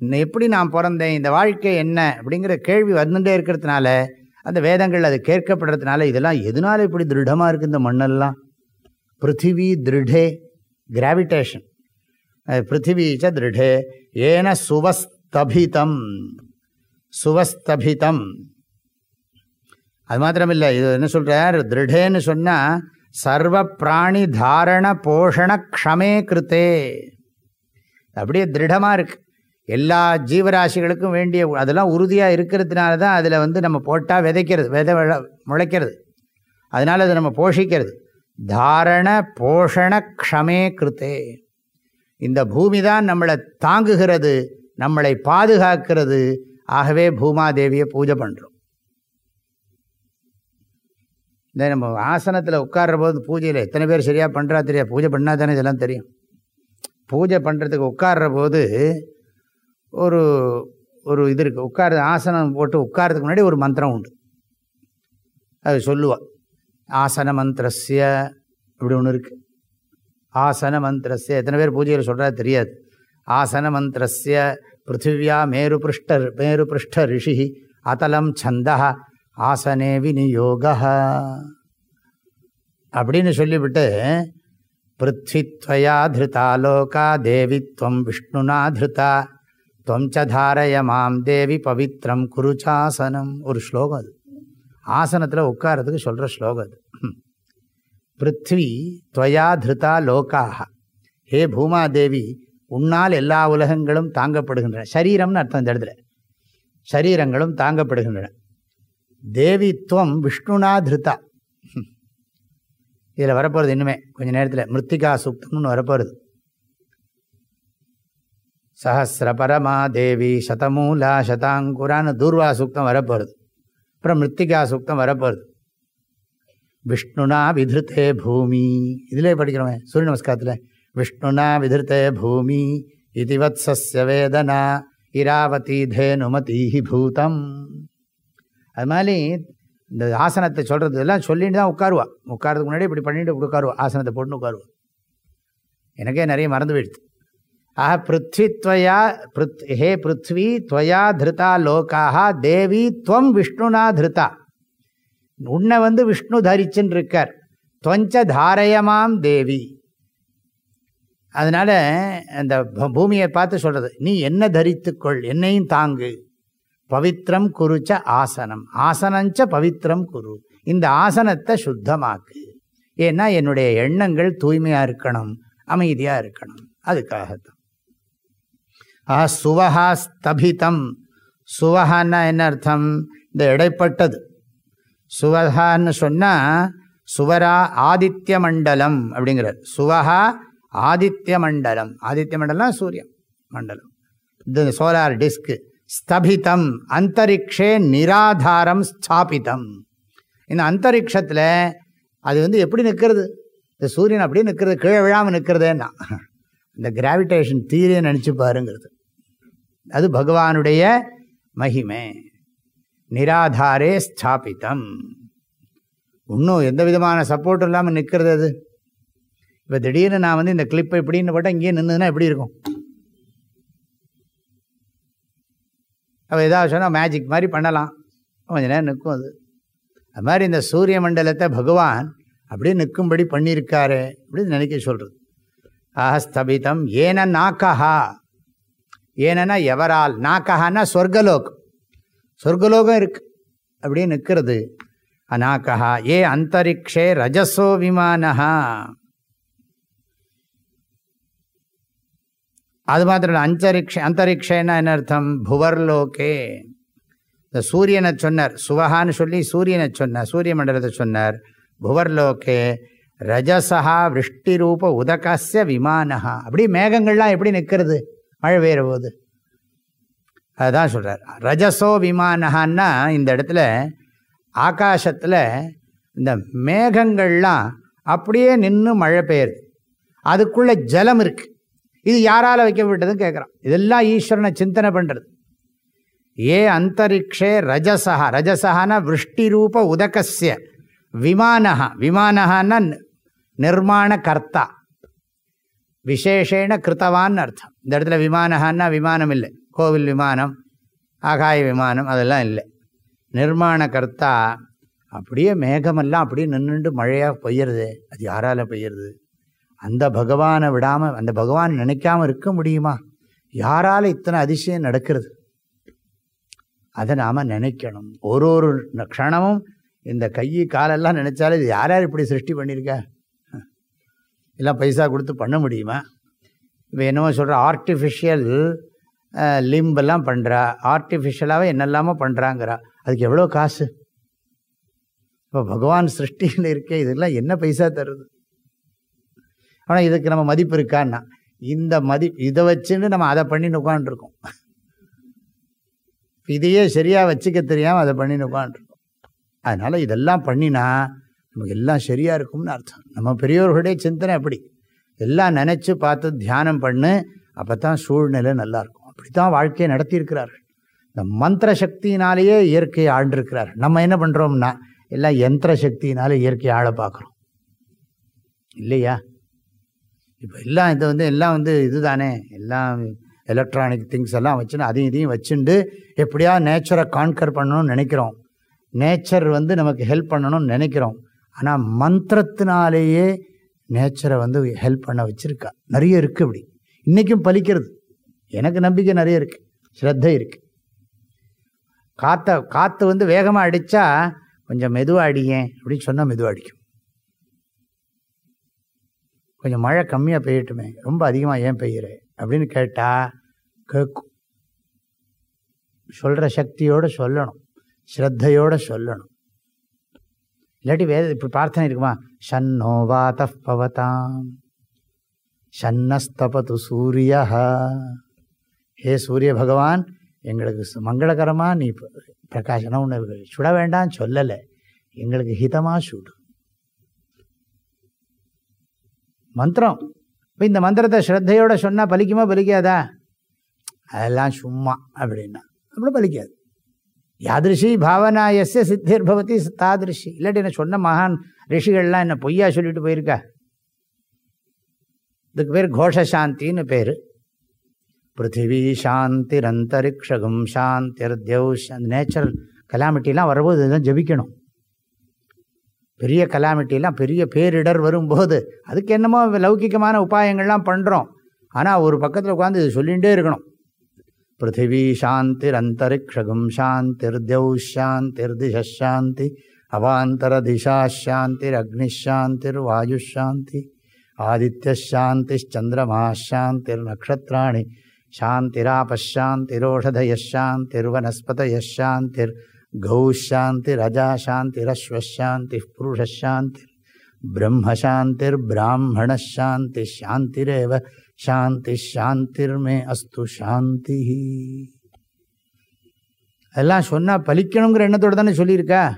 இன்னும் எப்படி நான் பிறந்தேன்? இந்த வாழ்க்கை என்ன? அப்படிங்கிற கேள்வி வந்துட்டே இருக்கிறதுனால அந்த வேதங்கள் அது கேட்கப்படுறதுனால இதெல்லாம் எதனால இப்படி திருடமாக இருக்குது இந்த மண்ணெல்லாம்? பிருத்திவி திருடே கிராவிடேஷன் பிருத்திவீச்ச திருடே ஏன சுவஸ்தபிதம். சுவஸ்தபிதம். அது மாத்திரமில்லை இது என்ன சொல்கிறார் திருடேன்னு சொன்னால் சர்வ பிராணி தாரண போஷண க்ஷமே கிருத்தே. அப்படியே திருடமாக இருக்கு. எல்லா ஜீவராசிகளுக்கும் வேண்டிய அதெல்லாம் உறுதியாக இருக்கிறதுனால தான் அதில் வந்து நம்ம போட்டால் விதைக்கிறது விதை விழ- முளைக்கிறது. அதனால் அதை நம்ம போஷிக்கிறது. தாரண போஷண க்ஷமே கிருத்தே. இந்த பூமி தான் நம்மளை தாங்குகிறது நம்மளை பாதுகாக்கிறது. ஆகவே பூமாதேவியை பூஜை பண்ணுறோம் இந்த நம்ம ஆசனத்தில் உட்கார்ற போது பூஜையில் எத்தனை பேர் சரியாக பண்ணுறா தெரியாது பூஜை பண்ணால் தானே இதெல்லாம் தெரியும். பூஜை பண்ணுறதுக்கு உட்கார்ற போது ஒரு ஒரு இது இருக்குது உட்கார் ஆசனம் போட்டு உட்கார்றதுக்கு முன்னாடி ஒரு மந்திரம் உண்டு. அது சொல்லுவாள் ஆசன மந்திரஸ்ய அப்படி ஒன்று இருக்குது ஆசன மந்திரஸ்ய எத்தனை பேர் பூஜையில் சொல்கிறா தெரியாது. ஆசன மந்திரஸ்ய பிருத்திவியா மேரு பிருஷ்ட மேரு பிருஷ்ட ரிஷி அத்தலம் சந்தா ஆசனே விநியோக. அப்படின்னு சொல்லிவிட்டு பிருத்வித்வயா திருதா லோகா தேவி துவம் விஷ்ணுனா திருதா துவம் சாரய மாம் தேவி பவித்ரம் குருச்சாசனம். ஒரு ஸ்லோகம் அது. ஆசனத்தில் உட்காரத்துக்கு சொல்கிற ஸ்லோகம் அது. பிருத்வி துவயா திருதா லோக்காக ஹே பூமாதேவி உன்னால் எல்லா உலகங்களும் தாங்கப்படுகின்றன. சரீரம்னு அர்த்தம் இந்த இடத்துல. சரீரங்களும் தாங்கப்படுகின்றன. தேவித்துவம் விஷ்ணுனா திருதா. இதில் வரப்போகிறது இன்னுமே கொஞ்ச நேரத்தில். மிருத்திகா சூக்தம்னு வரப்போகிறது சஹசிரபரமா தேவி சதமூலா சதாங்குரான்னு தூர்வா சூக்தம் வரப்போகிறது அப்புறம் மிருத்திகா சூக்தம் வரப்போகிறது விஷ்ணுனா விதிருத்தே பூமி. இதிலே படிக்கிறோமே சூரிய நமஸ்காரத்தில் விஷ்ணுனா விதிருத்தே பூமி இது வத்சஸ்ய வேதனா இராவதி தேனுமதீஹி பூதம். அது மாதிரி இந்த ஆசனத்தை சொல்கிறது எல்லாம் சொல்லிட்டு தான் உட்காருவா. உட்காரதுக்கு முன்னாடி இப்படி பண்ணிட்டு உட்காருவா ஆசனத்தை போட்டு உட்காருவா. எனக்கே நிறைய மறந்து போயிடுது ஆஹ பிருத்வி துவயா பிருத் ஹே பிருத்வி துவயா திருதா லோக்காக தேவி துவம் விஷ்ணுனா திருதா. உன்னை வந்து விஷ்ணு தரிச்சுன்னு இருக்கார் துவஞ்ச தாரயமாம் தேவி. அதனால் அந்த பூமியை பார்த்து சொல்கிறது நீ என்ன தரித்துக்கொள் என்னையும் தாங்கு. பவித்ரம் குருச்ச ஆசனம் ஆசனஞ்ச பவித்ரம் குரு. இந்த ஆசனத்தை சுத்தமாக்கு. ஏன்னா என்னுடைய எண்ணங்கள் தூய்மையாக இருக்கணும் அமைதியாக இருக்கணும். அதுக்காகத்தான். ஆ சுவஹா ஸ்தபிதம். சுவஹான்னா என்ன அர்த்தம்? இந்த இடைப்பட்டது சுவஹான்னு சொன்னால் சுவரா ஆதித்ய மண்டலம் அப்படிங்கிறார். சுவஹா ஆதித்ய மண்டலம் ஆதித்ய மண்டலம் சூரியன் மண்டலம். இது சோலார் டிஸ்க்கு ஸ்தபிதம். அந்தரிக்ஷே நிராதாரம் ஸ்தாபிதம். இந்த அந்தரிக்ஷத்தில் அது வந்து எப்படி நிற்கிறது? இந்த சூரியன் அப்படியே நிற்கிறது கீழே விழாமல் நிற்கிறதேன்னா. இந்த கிராவிடேஷன் தீரியை நினச்சி பாருங்கிறது. அது பகவானுடைய மகிமை. நிராதாரே ஸ்தாபிதம். இன்னும் எந்த விதமான சப்போர்ட்டும் இல்லாமல் நிற்கிறது அது? இப்போ திடீர்னு நான் வந்து இந்த கிளிப்பை இப்படின்னு போட்டால் இங்கேயே நின்றுதுன்னா எப்படி இருக்கும்? அவள் ஏதாவது சொன்னால் மேஜிக் மாதிரி பண்ணலாம். கொஞ்ச நேரம் நிற்கும் அது. அது மாதிரி இந்த சூரிய மண்டலத்தை பகவான் அப்படியே நிற்கும்படி பண்ணியிருக்காரு அப்படின்னு நினைக்க சொல்கிறது ஆஹ ஸ்தபிதம். ஏன நாக்கஹா? ஏனன்னா எவரால்? நாக்கஹான்னா சொர்க்கலோக் சொர்க்கலோகம் இருக்கு. அப்படியே நிற்கிறது. அநாக்கா ஏ அந்தரிக்ஷே ரஜசோ விமானஹா. அது மாத்திரம் இல்லை அந்தரிக்ஷ அந்தரிக்ஷன்னா என்ன அர்த்தம்? புவர்லோகே. இந்த சூரியனை சொன்னார். சுவஹான்னு சொல்லி சூரியனை சொன்னார் சூரிய மண்டலத்தை சொன்னார். புவர்லோகே ரஜசா விருஷ்டி ரூப உதகசிய விமானஹா. அப்படி மேகங்கள்லாம் எப்படி நிற்கிறது? மழை பெய்கிற போது. அதுதான் சொல்கிறார் ரஜசோ விமானஹான்னா இந்த இடத்துல ஆகாசத்தில் இந்த மேகங்கள்லாம் அப்படியே நின்று மழை பெய்யுது. அதுக்குள்ளே ஜலம் இருக்கு. இது யாரால் வைக்கப்பட்டதுன்னு கேட்குறான் இதெல்லாம் ஈஸ்வரனை சிந்தனை பண்ணுறது ஏ அந்தரிக்ஷே ரஜசா ரஜசகான விருஷ்டி ரூப உதகசிய விமானஹா. விமானஹான்னா நிர்மாண கர்த்தா விசேஷேன கிருத்தவான்னு அர்த்தம். இந்த இடத்துல விமானஹான்னா விமானம் இல்லை. கோவில் விமானம் ஆகாய விமானம் அதெல்லாம் இல்லை. நிர்மாண கர்த்தா அப்படியே மேகமெல்லாம் அப்படியே நின்றுண்டு மழையாக பெய்யறது. அது யாரால் பெய்யறது? அந்த பகவானை விடாமல் அந்த பகவான் நினைக்காமல் இருக்க முடியுமா? யாரால் இத்தனை அதிசயம் நடக்கிறது? அதை நாம் நினைக்கணும். ஒரு ஒரு க்ஷணமும் இந்த கை காலெல்லாம் நினச்சாலே இது யார் யார் இப்படி சிருஷ்டி பண்ணியிருக்கா? எல்லாம் பைசா கொடுத்து பண்ண முடியுமா? இப்போ என்னமோ சொல்கிற ஆர்டிஃபிஷியல் லிம்பெல்லாம் பண்ணுறா ஆர்டிஃபிஷியலாகவே என்னெல்லாமோ பண்ணுறாங்கிறா அதுக்கு எவ்வளோ காசு? இப்போ பகவான் சிருஷ்டியில் இருக்கே இதெல்லாம் என்ன பைசா தருது? ஆனால் இதுக்கு நம்ம மதிப்பு இருக்கான்னா இந்த மதி இதை வச்சுன்னு நம்ம அதை பண்ணின்னு உட்காந்துருக்கோம் இதையே சரியாக வச்சுக்க தெரியாமல் அதை பண்ணின்னு உட்காந்துருக்கோம் அதனால் இதெல்லாம் பண்ணினா நமக்கு எல்லாம் சரியாக இருக்கும்னு அர்த்தம். நம்ம பெரியோர்களுடைய சிந்தனை அப்படி. எல்லாம் நினச்சி பார்த்து தியானம் பண்ணு அப்போ தான் சூழ்நிலை நல்லாயிருக்கும் அப்படி தான் வாழ்க்கையை நடத்தியிருக்கிறார்கள். இந்த மந்திர சக்தியினாலேயே இயற்கையை ஆண்டிருக்கிறார்கள் நம்ம என்ன பண்ணுறோம்னா எல்லாம் யந்திர சக்தியினால இயற்கையை ஆள பார்க்குறோம். இல்லையா? இப்போ எல்லாம் இது வந்து எல்லாம் வந்து இதுதானே. எல்லாம் எலக்ட்ரானிக் திங்ஸ் எல்லாம் வச்சுன்னு அதையும் இதையும் வச்சுண்டு எப்படியா நேச்சரை கான்கர் பண்ணணும்னு நினைக்கிறோம். நேச்சர் வந்து நமக்கு ஹெல்ப் பண்ணணும்னு நினைக்கிறோம். ஆனால் மந்திரத்தினாலேயே நேச்சரை வந்து ஹெல்ப் பண்ண வச்சுருக்கா. நிறைய இருக்குது அப்படி இன்றைக்கும் பலிக்கிறது. எனக்கு நம்பிக்கை நிறைய இருக்குது ஸ்ரத்தை இருக்குது காற்றை காற்று வந்து வேகமாக அடித்தா கொஞ்சம் மெதுவாக அடியேன் அப்படின்னு சொன்னால் மெதுவாக அடிக்கும். கொஞ்சம் மழை கம்மியாக பெய்யட்டுமே ரொம்ப அதிகமாக ஏன் பெய்யுற அப்படின்னு கேட்டால் கேட்கும் சொல்கிற சக்தியோடு சொல்லணும். ஸ்ரத்தையோடு சொல்லணும். இல்லாட்டி வேத இப்படி பிரார்த்தனை இருக்குமா? ஷன்னோ வாத்த பவதாம். ஷன்னஸ்தபது சூரிய ஹே சூரிய பகவான் எங்களுக்கு மங்களகரமாக நீ பிரகாசனம் ஒன்று சுட வேண்டாம் சொல்லலை. எங்களுக்கு ஹிதமாக சுடு. மந்திரம். இப்போ இந்த மந்திரத்தை ஸ்ரத்தையோட சொன்னால் பலிக்குமா பலிக்காதா? அதெல்லாம் சும்மா அப்படின்னா. அப்படி பலிக்காது. யாதிருஷி பாவனா எஸ் சித்திர் பவதி தாதிருஷி. இல்லாட்டி என்ன சொன்ன மகான் ரிஷிகள்லாம் என்ன பொய்யா சொல்லிட்டு போயிருக்கா? இதுக்கு பேர் கோஷசாந்தின்னு பேர். பிருத்திவி சாந்திரந்தரிக்ஷகம் சாந்திர் தேவ் நேச்சுரல் கலாமிட்டிலாம் வரும்போது இதெல்லாம் ஜபிக்கணும். பெரிய கலாமிட்டிலாம் பெரிய பேரிடர் வரும்போது அதுக்கு என்னமோ லௌகிகமான உபாயங்கள்லாம் பண்ணுறோம் ஆனால் ஒரு பக்கத்தில் உட்காந்து இது சொல்லிகிட்டே இருக்கணும். பிருத்திவி சாந்திரந்தரிக்ஷகம் சாந்திர் தேவ் சாந்திர் திசாந்தி அவாந்தர திசா சாந்திர் அக்னிஷாந்திர் வாயுஷாந்தி ஆதித்யசாந்திச்சந்திரமா நக்ஷத்ராணி நக்ஷத்ராணி கௌஷாந்தி கௌஷாந்திரஜா புருஷாந்தி பிரம்மசாந்திர் பிராமணாந்தி சாந்திரேவ சாந்தி சாந்திர்மே அஸ்து சாந்தி அதெல்லாம் சொன்னால் பலிக்கணுங்கிற எண்ணத்தோடு தானே சொல்லியிருக்கா?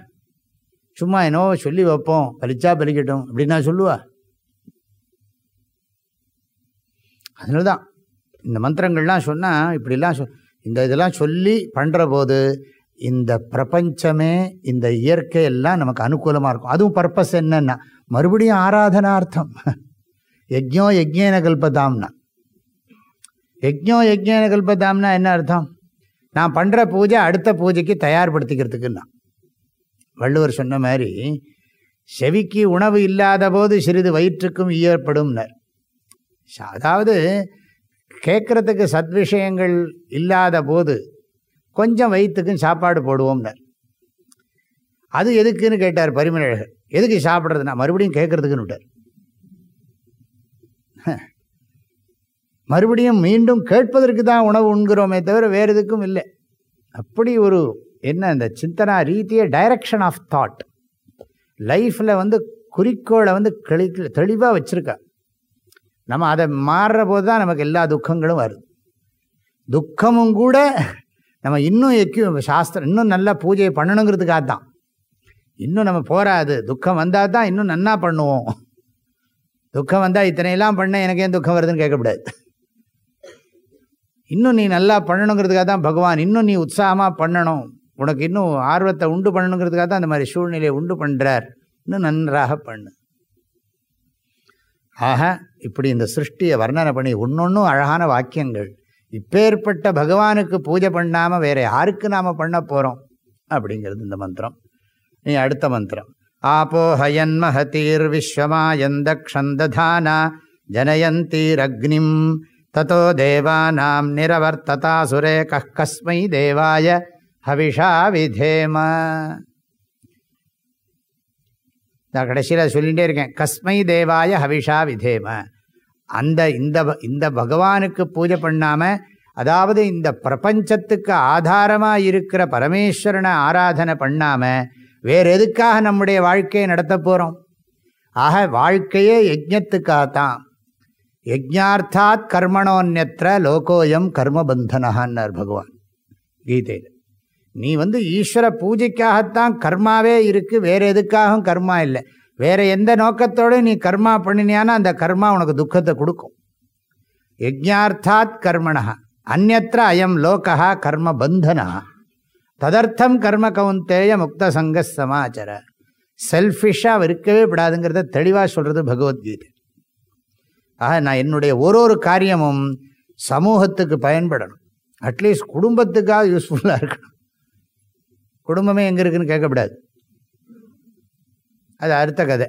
சும்மா என்னோ சொல்லி வைப்போம். பலிச்சா பலிக்கட்டும். அப்படின்னா சொல்லுவா. அதனால தான் இந்த மந்திரங்கள்லாம் சொன்னால் இப்படிலாம் சொ இந்த இதெல்லாம் சொல்லி பண்ணுற போது இந்த பிரபஞ்சமே இந்த இயற்கை எல்லாம் நமக்கு அனுகூலமாக இருக்கும். அதுவும் பர்பஸ் என்னன்னா மறுபடியும் ஆராதனார்த்தம். யஜ்யோ யஜ்ஞேன கல்பதாம்னா. யஜ்யோ யஜ்ஞேன கல்பதாம்னா என்ன அர்த்தம்? நான் பண்ணுற பூஜை அடுத்த பூஜைக்கு தயார்படுத்திக்கிறதுக்குன்னா. வள்ளுவர் சொன்ன மாதிரி செவிக்கு உணவு இல்லாத போது சிறிது வயிற்றுக்கும் ஈயப்படும்னர் அதாவது கேட்குறதுக்கு சத்விஷயங்கள் இல்லாத போது கொஞ்சம் வயிற்றுக்கும் சாப்பாடு போடுவோம்னார். அது எதுக்குன்னு கேட்டார் பரிமழகர் எதுக்கு சாப்பிட்றதுனா மறுபடியும் கேட்குறதுக்குன்னு விட்டார். மறுபடியும் மீண்டும் கேட்பதற்கு தான் உணவு உண்கிறோமே தவிர வேறு எதுக்கும் இல்லை. அப்படி ஒரு என்ன இந்த சிந்தனா ரீதியை டைரக்ஷன் ஆஃப் தாட் லைஃப்பில் வந்து குறிக்கோளை வந்து கிளி தெளிவாக வச்சுருக்கா. நம்ம அதை மாறுற போது தான் நமக்கு எல்லா துக்கங்களும் வருது துக்கமும் கூட நம்ம இன்னும் எக்யூ சாஸ்திரம் இன்னும் நல்லா பூஜையை பண்ணணுங்கிறதுக்காக தான். இன்னும் நம்ம போராது. துக்கம் வந்தால் தான் இன்னும் நன்னா பண்ணுவோம். துக்கம் வந்தால் இத்தனையெல்லாம் பண்ண எனக்கு ஏன் துக்கம் வருதுன்னு கேட்கக்கூடாது. இன்னும் நீ நல்லா பண்ணணுங்கிறதுக்காக தான் பகவான் இன்னும் நீ உற்சாகமாக பண்ணணும். உனக்கு இன்னும் ஆர்வத்தை உண்டு பண்ணணுங்கிறதுக்காக தான் அந்த மாதிரி சூழ்நிலையை உண்டு பண்ணுறார் இன்னும் நன்றாக பண்ணு. ஆக இப்படி இந்த சிருஷ்டியை வர்ணனை பண்ணி ஒன்றொன்றும் அழகான வாக்கியங்கள் இப்பேற்பட்ட பகவானுக்கு பூஜை பண்ணாமல் வேறு யாருக்கு நாம் பண்ண போகிறோம் அப்படிங்கிறது இந்த மந்திரம். நீ அடுத்த மந்திரம். ஆப்போ ஹயன் மகதீர் விஸ்வமாயந்தக்ஷந்ததானா ஜனயந்தீரக்னிம் தத்தோ தேவானாம் நிரவர்த்ததாசுரே கஸ்மை தேவாய ஹவிஷா விதேம. நான் கடைசியில் சொல்லிகிட்டே இருக்கேன். கஸ்மை தேவாய ஹவிஷா விதேம. அந்த இந்த இந்த பகவானுக்கு பூஜை பண்ணாமல் அதாவது இந்த பிரபஞ்சத்துக்கு ஆதாரமாக இருக்கிற பரமேஸ்வரனை ஆராதனை பண்ணாமல் வேறு எதுக்காக நம்முடைய வாழ்க்கையை நடத்த போகிறோம் ஆக வாழ்க்கையே யஜ்ஞத்துக்காகத்தான். யஜ்ஞார்த்தாத் கர்மணோன்யற்ற லோகோயம் கர்மபந்தனகான்னார் பகவான். கீதையில். நீ வந்து ஈஸ்வர பூஜைக்காகத்தான் கர்மாவே இருக்குது வேறு எதுக்காகவும் கர்மா இல்லை. வேறு எந்த நோக்கத்தோடு நீ கர்மா பண்ணினியானா அந்த கர்மா உனக்கு துக்கத்தை கொடுக்கும். யஜ்ஞார்த்தாத் கர்மணா அந்நத்திர அயம் லோகா கர்ம பந்தனா ததர்த்தம் கர்ம கவுந்தேய முக்த சங்க சமாச்சார. செல்ஃபிஷாக இருக்கவே விடாதுங்கிறத தெளிவாக சொல்கிறது பகவத்கீதை. ஆக நான் என்னுடைய ஒரு ஒரு காரியமும் சமூகத்துக்கு பயன்படணும். அட்லீஸ்ட் குடும்பத்துக்காக யூஸ்ஃபுல்லாக இருக்கணும். குடும்பமே எங்கே இருக்குன்னு கேட்கக்கூடாது. அது அடுத்த கதை.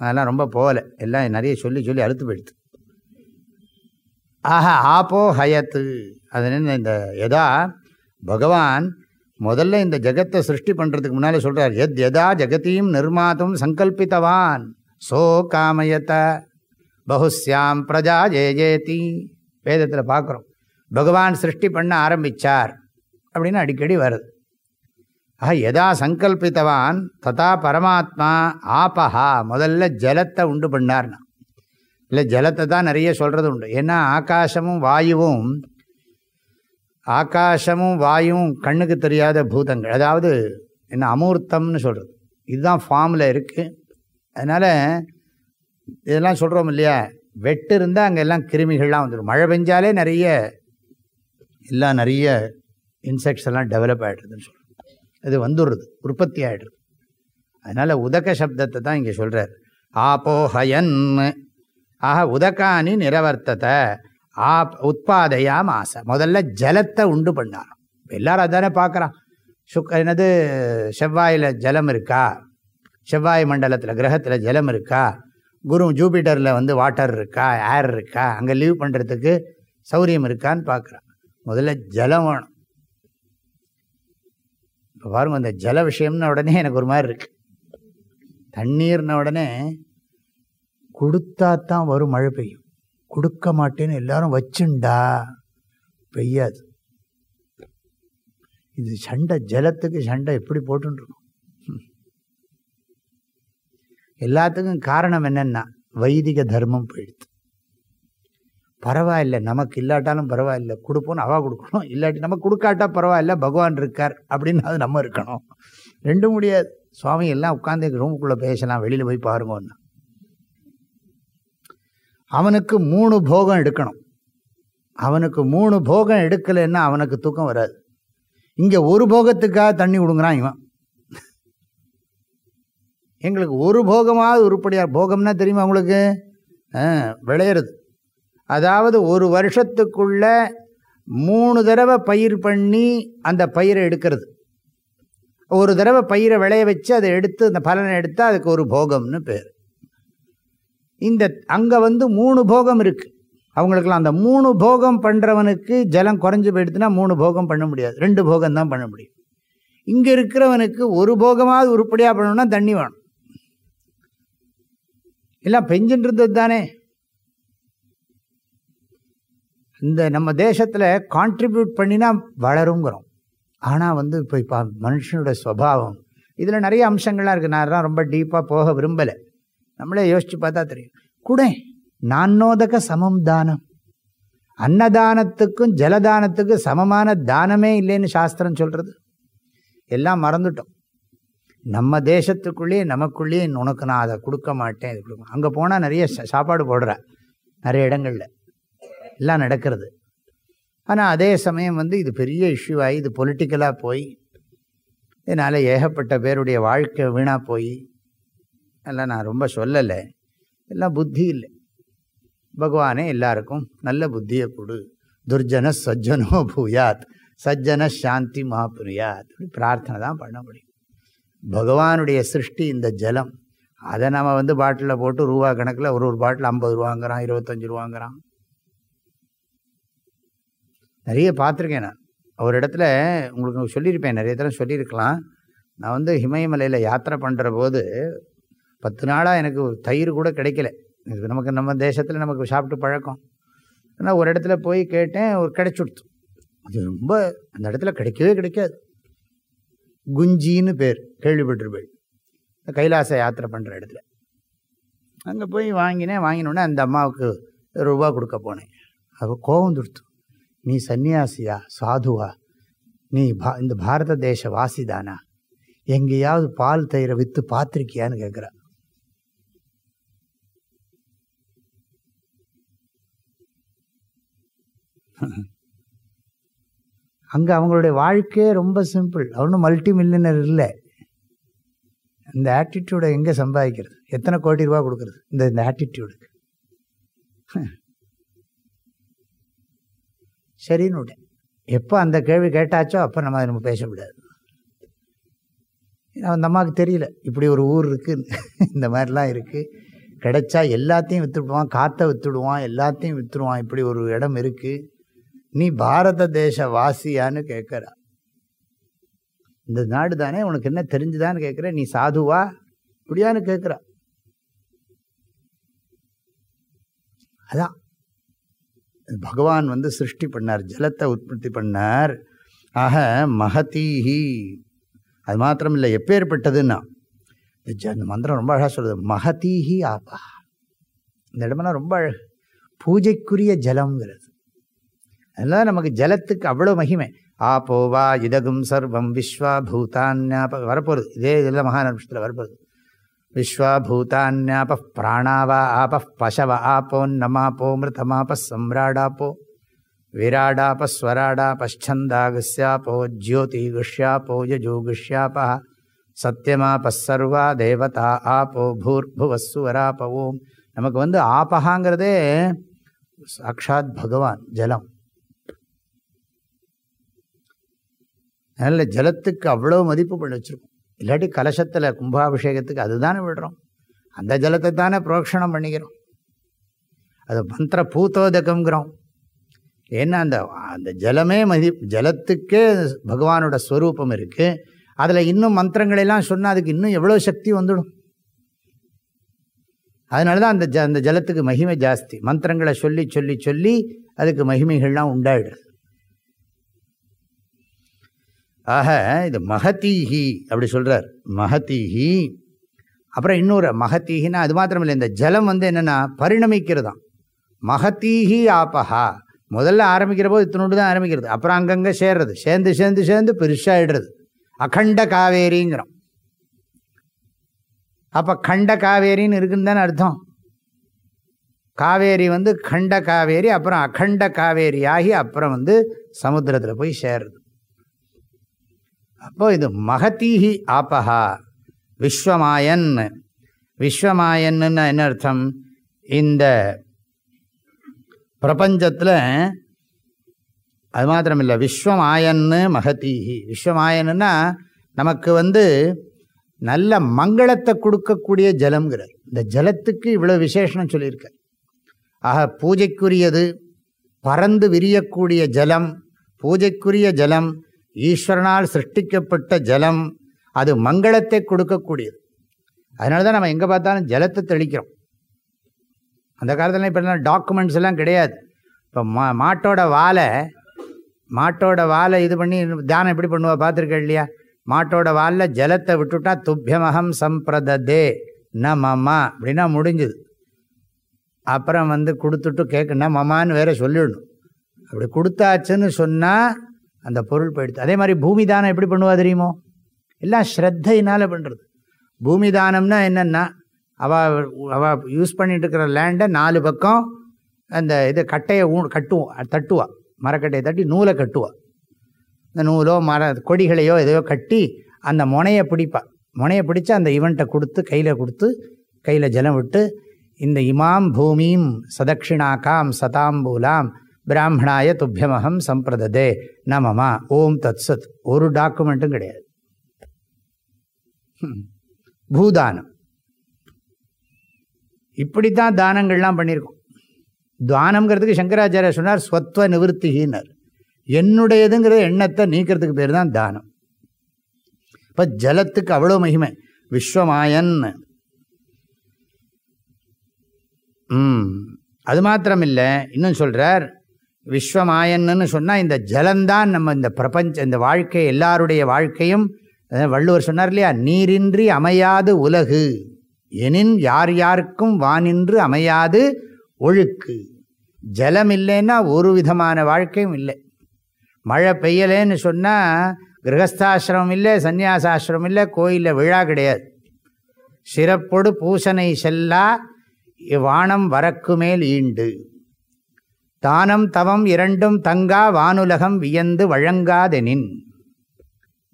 அதெல்லாம் ரொம்ப போகலை. எல்லாம் நிறைய சொல்லி சொல்லி அழுத்து போயிடுது. ஆஹா ஆப்போ ஹயத்து. அது இந்த எதா? பகவான் முதல்ல இந்த ஜெகத்தை சிருஷ்டி பண்ணுறதுக்கு முன்னால் சொல்கிறார் எத் எதா ஜெகத்தையும் நிர்மாத்தும் சங்கல்பித்தவான். சோ காமயத பகுஸ்யாம் பிரஜா ஜேஜேதி. வேதத்தில் பார்க்குறோம் பகவான் சிருஷ்டி பண்ண ஆரம்பித்தார் அப்படின்னு அடிக்கடி வருது. ஆஹா எதா சங்கல்பித்தவான் ததா பரமாத்மா ஆபஹா முதல்ல ஜலத்தை உண்டு பண்ணார்னா. இல்லை ஜலத்தை தான் நிறைய சொல்கிறது உண்டு. ஏன்னா ஆகாசமும் வாயுவும் ஆகாசமும் வாயுவும் கண்ணுக்கு தெரியாத பூதங்கள். அதாவது என்ன அமூர்த்தம்னு சொல்கிறது இதுதான் ஃபார்மில் இருக்குது அதனால் இதெல்லாம் சொல்கிறோம் இல்லையா? வெட்டு இருந்தால் அங்கே எல்லாம் கிருமிகள்லாம் வந்துடும் மழை பெஞ்சாலே நிறைய எல்லாம் நிறைய இன்செக்ட்ஸ் எல்லாம் டெவலப் ஆகிடுதுன்னு சொல்கிறோம் அது வந்துடுறது உற்பத்தி ஆகிடுது அதனால் உதக சப்தத்தை தான் இங்கே சொல்கிறார் ஆபோஹயன் ஆக உதக்கானி நிறவர்த்தத்தை ஆ உற்பாதையாம் ஆசை. முதல்ல ஜலத்தை உண்டு பண்ணார் எல்லாரும் அதானே பார்க்குறான். சுக் என்னது செவ்வாயில் ஜலம் இருக்கா? செவ்வாய் மண்டலத்தில் கிரகத்தில் ஜலம் இருக்கா? குரு ஜூபிட்டரில் வந்து வாட்டர் இருக்கா? ஏர் இருக்கா? அங்கே லீவ் பண்ணுறதுக்கு சௌரியம் இருக்கான்னு பார்க்குறான். முதல்ல ஜலம் வேணும். இப்போ பாருங்கள் அந்த ஜல விஷயம்னு உடனே எனக்கு ஒரு மாதிரி இருக்கு. தண்ணீர்ன உடனே கொடுத்தா தான் வரும் மழை பெய்யும். கொடுக்க மாட்டேன்னு எல்லாரும் வச்சுண்டா? பெய்யாது. இது சண்டை ஜலத்துக்கு சண்டை எப்படி போட்டுருக்கும் எல்லாத்துக்கும் காரணம் என்னென்னா வைதிக தர்மம் போயிடுது. பரவாயில்ல நமக்கு இல்லாட்டாலும் பரவாயில்ல கொடுப்போம்னு அவா கொடுக்கணும். இல்லாட்டி நம்ம கொடுக்காட்டா பரவாயில்ல பகவான் இருக்கார் அப்படின்னு அது நம்ம இருக்கணும். ரெண்டும் முடியாது சுவாமி எல்லாம் உட்காந்து ரூமுக்குள்ளே பேசலாம் வெளியில் போய் பாருங்கன்னா அவனுக்கு மூணு போகம் எடுக்கணும். அவனுக்கு மூணு போகம் எடுக்கலைன்னா அவனுக்கு தூக்கம் வராது. இங்கே ஒரு போகத்துக்காக தண்ணி விடுங்கிறான் இவன். எங்களுக்கு ஒரு போகமாவது உருப்படியாக போகம்னா தெரியுமா உங்களுக்கு? விளையிறது. அதாவது ஒரு வருஷத்துக்குள்ள மூணு தடவை பயிர் பண்ணி அந்த பயிரை எடுக்கிறது. ஒரு தடவை பயிரை விளைய வச்சு அதை எடுத்து அந்த பலனை எடுத்தால் அதுக்கு ஒரு போகம்னு பேர். இந்த அங்கே வந்து மூணு போகம் இருக்குது அவங்களுக்கெல்லாம் அந்த மூணு போகம் பண்ணுறவனுக்கு ஜலம் குறைஞ்சி போயிடுத்துனா மூணு போகம் பண்ண முடியாது. ரெண்டு போகம் தான் பண்ண முடியும். இங்கே இருக்கிறவனுக்கு ஒரு போகமாவது உருப்படியாக பண்ணணும்னா தண்ணி வேணும். எல்லாம் பெஞ்சுன்றது தானே. இந்த நம்ம தேசத்தில் கான்ட்ரிபியூட் பண்ணினா வளருங்கிறோம். ஆனால் வந்து இப்போ இப்போ மனுஷனோட சுவாவம் இதில் நிறைய அம்சங்கள்லாம் இருக்குது நான் ரொம்ப டீப்பாக போக விரும்பலை. நம்மளே யோசித்து பார்த்தா தெரியும். கூட நான்னோதக சமம் தானம். அன்னதானத்துக்கும் ஜலதானத்துக்கும் சமமான தானமே இல்லைன்னு சாஸ்திரம் சொல்கிறது எல்லாம் மறந்துட்டோம். நம்ம தேசத்துக்குள்ளேயே நமக்குள்ளேயே உனக்கு நான் அதை கொடுக்க மாட்டேன் இது கொடுக்க அங்கே போனால் நிறைய சாப்பாடு போடுற நிறைய இடங்களில். எல்லாம் நடக்கிறது. ஆனால் அதே சமயம் வந்து இது பெரிய இஷ்யூ ஆகி இது பொலிட்டிக்கலாக போய் இதனால் ஏகப்பட்ட பேருடைய வாழ்க்கை வீணாக போய் எல்லாம் நான் ரொம்ப சொல்லலை. எல்லாம் புத்தி இல்லை. பகவானே எல்லாருக்கும் நல்ல புத்தியை கொடு. துர்ஜன சஜ்ஜனோ பூயாத் சஜ்ஜன சாந்தி மகாபுரியாத் பிரார்த்தனை தான் பண்ண முடியும். பகவானுடைய சிருஷ்டி இந்த ஜலம். அதை நம்ம வந்து பாட்டிலில் போட்டு ரூபா கணக்கில் ஒரு ஒரு பாட்டில் ஐம்பது ரூபாங்கிறான் இருபத்தஞ்சி ரூபாங்கிறான். நிறைய பார்த்துருக்கேன் நான். ஒரு இடத்துல உங்களுக்கு சொல்லியிருப்பேன் நிறைய தடவை சொல்லியிருக்கலாம். நான் வந்து ஹிமயமலையில் யாத்திரை பண்ணுற போது பத்து நாளாக எனக்கு தயிர் கூட கிடைக்கல. இது நமக்கு நம்ம தேசத்தில் நமக்கு சாப்பிட்டு பழக்கம். ஆனால் ஒரு இடத்துல போய் கேட்டேன் ஒரு கிடைச்சுடுத்து அது ரொம்ப அந்த இடத்துல கிடைக்கவே கிடைக்காது. குஞ்சின்னு பேர் கேள்விப்பட்டிருப்பேன் இந்த கைலாச யாத்திரை பண்ணுற இடத்துல. அங்கே போய் வாங்கினேன் வாங்கினோடனே அந்த அம்மாவுக்கு ரூபா கொடுக்க போனேன். அவள் கோவம் துடுத்து நீ சன்னியாசியா சாதுவா? நீ பா இந்த பாரத தேச வாசிதானா? எங்கேயாவது பால் தயிரை விற்று பார்த்துருக்கியான்னு கேட்குறா அங்கே அவங்களுடைய வாழ்க்கையே ரொம்ப சிம்பிள். அவனும் மல்டி மில்லியனர் இல்லை. இந்த ஆட்டிடியூடை எங்கே சம்பாதிக்கிறது? எத்தனை கோடி ரூபா கொடுக்குறது? இந்த இந்த ஆட்டிடியூடுக்கு சரின்னு விட்டேன். எப்போ அந்த கேள்வி கேட்டாச்சோ அப்போ நம்ம அதை நம்ம பேச முடியாது. அந்த அம்மாவுக்கு தெரியல. இப்படி ஒரு ஊர் இருக்குது இந்த மாதிரிலாம் இருக்குது கிடைச்சா எல்லாத்தையும் விற்றுடுவான் காற்றை விற்றுடுவான் எல்லாத்தையும் விற்றுடுவான் இப்படி ஒரு இடம் இருக்குது நீ பாரத தேச வாசியான்னு கேட்குறா. இந்த நாடு தானே? உனக்கு என்ன தெரிஞ்சுதான்னு கேட்குற. நீ சாதுவா? இப்படியான்னு கேட்குறா. அதான். பகவான் வந்து சிருஷ்டி பண்ணார் ஜலத்தை உற்பத்தி பண்ணார். ஆக மகதீஹி. அது மாத்திரம் இல்லை எப்பேற்பட்டதுன்னா அந்த மந்திரம் ரொம்ப அழகாக சொல்லுது மகதீஹி ஆபா. இந்த இடமெல்லாம் ரொம்ப அழகு பூஜைக்குரிய ஜலம்ங்கிறது. அதெல்லாம் நமக்கு ஜலத்துக்கு அவ்வளோ மகிமை. ஆப்போவா இதகும் சர்வம் விஸ்வா பூதான் வரப்போகுது. இதே இதெல்லாம் மகாநம்சத்தில் வரப்போகுது. விஸ்வாபூதான்யாப பிராணாவா ஆப பசவ ஆப்போன்னமாப்போ மிருதமாப சம்ராடாப்போ விராடாபஸ்வராடாபச்சந்தாகுஸ்யாப்போ ஜோதிகுஷ்யாப்போ யஜோகுஷ்யாப சத்தியமாப சர்வா தேவதா ஆப்போ பூர்புவஸ்வராப ஓம் நமக்கு வந்து ஆபகாங்கிறதே சாட்சாத் பகவான் ஜலம் அதனால் ஜலத்துக்கு அவ்வளோ மதிப்பு பண்ணி வச்சுருக்கோம் இல்லாட்டி கலசத்தில் கும்பாபிஷேகத்துக்கு அதுதானே விடுறோம். அந்த ஜலத்தை தானே புரோக்ஷணம் பண்ணிக்கிறோம். அது மந்திர பூத்தோதகங்கிறோம் ஏன்னா அந்த அந்த ஜலமே மதி ஜலத்துக்கே பகவானோட ஸ்வரூபம் இருக்குது அதில் இன்னும் மந்திரங்களெல்லாம் சொன்னால் அதுக்கு இன்னும் எவ்வளோ சக்தி வந்துடும். அதனால தான் அந்த ஜ அந்த ஜலத்துக்கு மகிமை ஜாஸ்தி. மந்திரங்களை சொல்லி சொல்லி சொல்லி அதுக்கு மகிமைகள்லாம் உண்டாயிடுது. ஆக இது மகதீஹி அப்படி சொல்கிறார் மகதீஹி அப்புறம் இன்னொரு மகதீஹின்னா அது மாத்திரம் இல்லை இந்த ஜலம் வந்து என்னென்னா பரிணமிக்கிறதாம். மகத்தீஹி ஆப்பஹா முதல்ல ஆரம்பிக்கிற போது இத்தினோடு தான் ஆரம்பிக்கிறது. அப்புறம் அங்கங்கே சேர்றது. சேர்ந்து சேர்ந்து சேர்ந்து பெருசாகிடுறது அகண்ட காவேரிங்கிறோம். அப்போ கண்ட காவேரின்னு இருக்குன்னு தானே அர்த்தம். காவேரி வந்து கண்ட காவேரி அப்புறம் அகண்ட காவேரி ஆகி அப்புறம் வந்து சமுத்திரத்தில் போய் சேர்றது. அப்போ இது மகதீஹி ஆபஹா விஸ்வமாயன். விஸ்வமாயன்னு என்ன அர்த்தம்? இந்த பிரபஞ்சத்தில் அது மாத்திரமில்லை விஸ்வமாயன்னு மகதீஹி விஸ்வமாயன்னா நமக்கு வந்து நல்ல மங்களத்தை கொடுக்கக்கூடிய ஜலம்ங்கிறார். இந்த ஜலத்துக்கு இவ்வளோ விசேஷம் சொல்லியிருக்கார். ஆக பூஜைக்குரியது பறந்து விரியக்கூடிய ஜலம் பூஜைக்குரிய ஜலம் ஈஸ்வரனால் சிருஷ்டிக்கப்பட்ட ஜலம் அது மங்களத்தை கொடுக்கக்கூடியது. அதனால தான் நம்ம எங்கே பார்த்தாலும் ஜலத்தை தெளிக்கிறோம். அந்த காலத்தில் இப்போ டாக்குமெண்ட்ஸ் எல்லாம் கிடையாது. இப்போ மா மாட்டோட வாலை மாட்டோட வாலை இது பண்ணி தியானம் எப்படி பண்ணுவா பார்த்துருக்க இல்லையா? மாட்டோட வாலில் ஜலத்தை விட்டுட்டா துப்பியமகம் சம்பிரததே ந மமா அப்படின்னா முடிஞ்சுது. அப்புறம் வந்து கொடுத்துட்டு கேட்கணும் மமான்னு வேற சொல்லிடணும். அப்படி கொடுத்தாச்சுன்னு சொன்னால் அந்த பொருள் போயிடுது அதே மாதிரி பூமி தானம் எப்படி பண்ணுவா தெரியுமோ? எல்லாம் ஸ்ரத்தையினால் பண்ணுறது பூமி தானம்னா என்னென்னா அவள் அவள் யூஸ் பண்ணிகிட்டு இருக்கிற லேண்டை நாலு பக்கம் அந்த இது கட்டையை ஊ கட்டுவோம் தட்டுவா. மரக்கட்டையை தட்டி நூலை கட்டுவா. இந்த நூலோ மர கொடிகளையோ எதையோ கட்டி அந்த முனையை பிடிப்பா. முனையை பிடிச்சி அந்த இவன்ட்டை கொடுத்து கையில் கொடுத்து கையில் ஜலம் விட்டு இந்த இமாம் பூமியும் சதக்ஷிணாக்காம் சதாம்பூலாம் பிராமணாய துப்பியமகம் சம்பிரததே நமமா. ஓம் தத் சத் ஒரு டாக்குமெண்ட்டும் கிடையாது. பூதானம். இப்படித்தான் தானங்கள்லாம் பண்ணியிருக்கோம். தானங்கிறதுக்கு சங்கராச்சாரிய சொன்னார் ஸ்வத்வ நிவர்த்திகினர் என்னுடையதுங்கிற எண்ணத்தை நீக்கிறதுக்கு பேர் தான் தானம். இப்போ ஜலத்துக்கு அவ்வளோ மகிமை. விஸ்வமாயன். அது மாத்திரம் இல்லை இன்னும் சொல்கிறார் விஸ்வமாயன்னு சொன்னால் இந்த ஜலந்தான் நம்ம இந்த பிரபஞ்ச இந்த வாழ்க்கை எல்லாருடைய வாழ்க்கையும். வள்ளுவர் சொன்னார் இல்லையா? நீரின்றி அமையாது உலகு. எனின் யார் யாருக்கும் வானின்று அமையாது ஒழுக்கு. ஜலம் இல்லைன்னா ஒரு விதமான வாழ்க்கையும் இல்லை. மழை பெய்யலேன்னு சொன்னால் கிரகஸ்தாசிரமம் இல்லை சந்நியாசாசிரமம் இல்லை கோயிலில் விழா கிடையாது. சிறப்பொடு பூசனை செல்லா வானம் வரக்கு மேல் ஈண்டு. தானம் தவம் இரண்டும் தங்கா வானுலகம் வியந்து வழங்காதெனின்.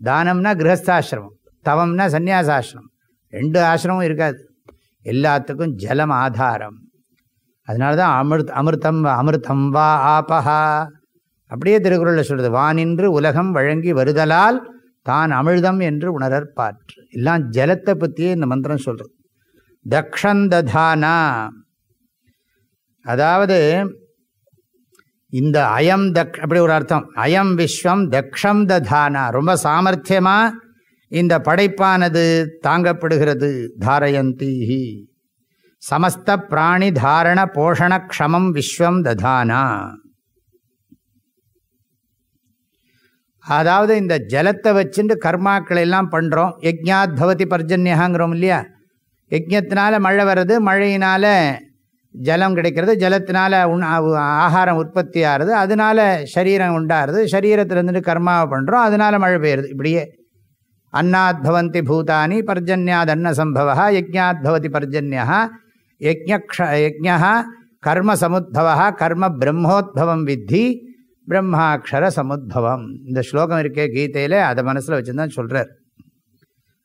தானம்னா கிரகஸ்தாசிரமம் தவம்னா சந்நியாசாசிரமம். ரெண்டு ஆசிரமும் இருக்காது. எல்லாத்துக்கும் ஜலம் ஆதாரம். அதனால தான் அமிர்த் அமிர்தம் அமிர்தம் வா ஆபஹா. அப்படியே திருக்குறளில் சொல்கிறது வானின்று உலகம் வழங்கி வருதலால் தான் அமிழ்தம் என்று உணரற்பாற்று எல்லாம் ஜலத்தை பற்றியே இந்த மந்திரம் சொல்கிறது தக்ஷந்ததானா. அதாவது இந்த அயம் தக் அப்படி ஒரு அர்த்தம். அயம் விஸ்வம் தக்ஷம் ததானா. ரொம்ப சாமர்த்தியமாக இந்த படைப்பானது தாங்கப்படுகிறது. தாரயந்தீஹி. சமஸ்த பிராணி தாரண போஷண க்ஷமம் விஸ்வம் ததானா. அதாவது இந்த ஜலத்தை வச்சுட்டு கர்மாக்கள் எல்லாம் பண்ணுறோம் யஜ்ஞாத் பவதி பர்ஜன்யாங்கிறோம் இல்லையா? யஜ்யத்தினால மழை வர்றது மழையினால் ஜலம் கிடைக்கிறது. ஜலத்தினால உண் ஆகாரம் உற்பத்தி ஆகிறது. அதனால சரீரம் உண்டாகிறது. சரீரத்திலிருந்துட்டு கர்மாவை பண்ணுறோம் அதனால மழை பெய்யுறது. இப்படியே அன்னாத் பவந்தி பூதானி பர்ஜன்யாத் அன்ன சம்பவா யஜ்ஞாத் பவதி பர்ஜன்யா யஜ்ஞக்ஷ யஜ்ஞா கர்ம சமுத்பவா கர்ம பிரம்மோத்பவம் வித்தி பிரம்மாட்சர சமுத்பவம். இந்த ஸ்லோகம் இருக்கே கீதையில். அதை மனசில் வச்சுருந்தான் சொல்கிறார்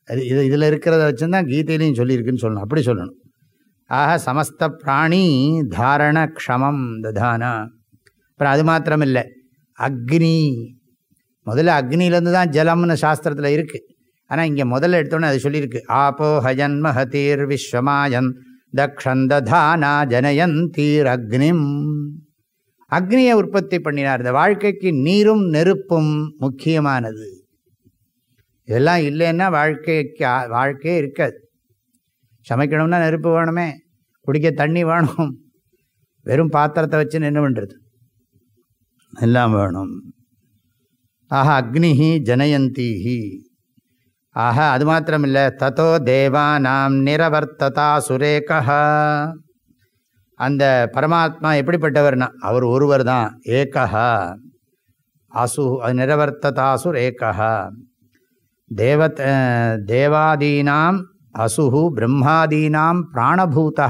அது இது இதில் இருக்கிறத வச்சுருந்தான் கீதையிலையும் சொல்லியிருக்குன்னு சொல்லணும். அப்படி சொல்லணும். ஆக சமஸ்த பிராணி தாரண க்ஷமம் ததானா. அப்புறம் அது மாத்திரம் இல்லை அக்னி. முதல்ல அக்னியிலேருந்து தான் ஜலம்னு சாஸ்திரத்தில் இருக்குது ஆனால் இங்கே முதல்ல எடுத்தோன்னே அது சொல்லியிருக்கு. ஆப்போ ஹஜன் மஹதீர் விஸ்வமாயன் தக்ஷந்ததானா ஜனயந்தீர் அக்னிம். அக்னியை உற்பத்தி பண்ணினார். இந்த வாழ்க்கைக்கு நீரும் நெருப்பும் முக்கியமானது. இதெல்லாம் இல்லைன்னா வாழ்க்கைக்கு வாழ்க்கையே இருக்காது. சமைக்கணும்னா நெருப்பு வேணுமே குடிக்க தண்ணி வேணும். வெறும் பாத்திரத்தை வச்சு நின்று பண்ணுறது எல்லாம் வேணும். ஆஹா அக்னிஹி ஜனயந்தீஹி. ஆஹா அது மாத்திரமில்லை. தத்தோ தேவானாம் நிரவர்த்ததா சுரேகா அந்த பரமாத்மா எப்படிப்பட்டவர்னா அவர் ஒருவர் தான். ஏகா அசு நிரவர்த்ததாசுர் ஏகா தேவ தேவாதீனாம் அசுகு பிரம்மாதீனாம் பிராணபூதா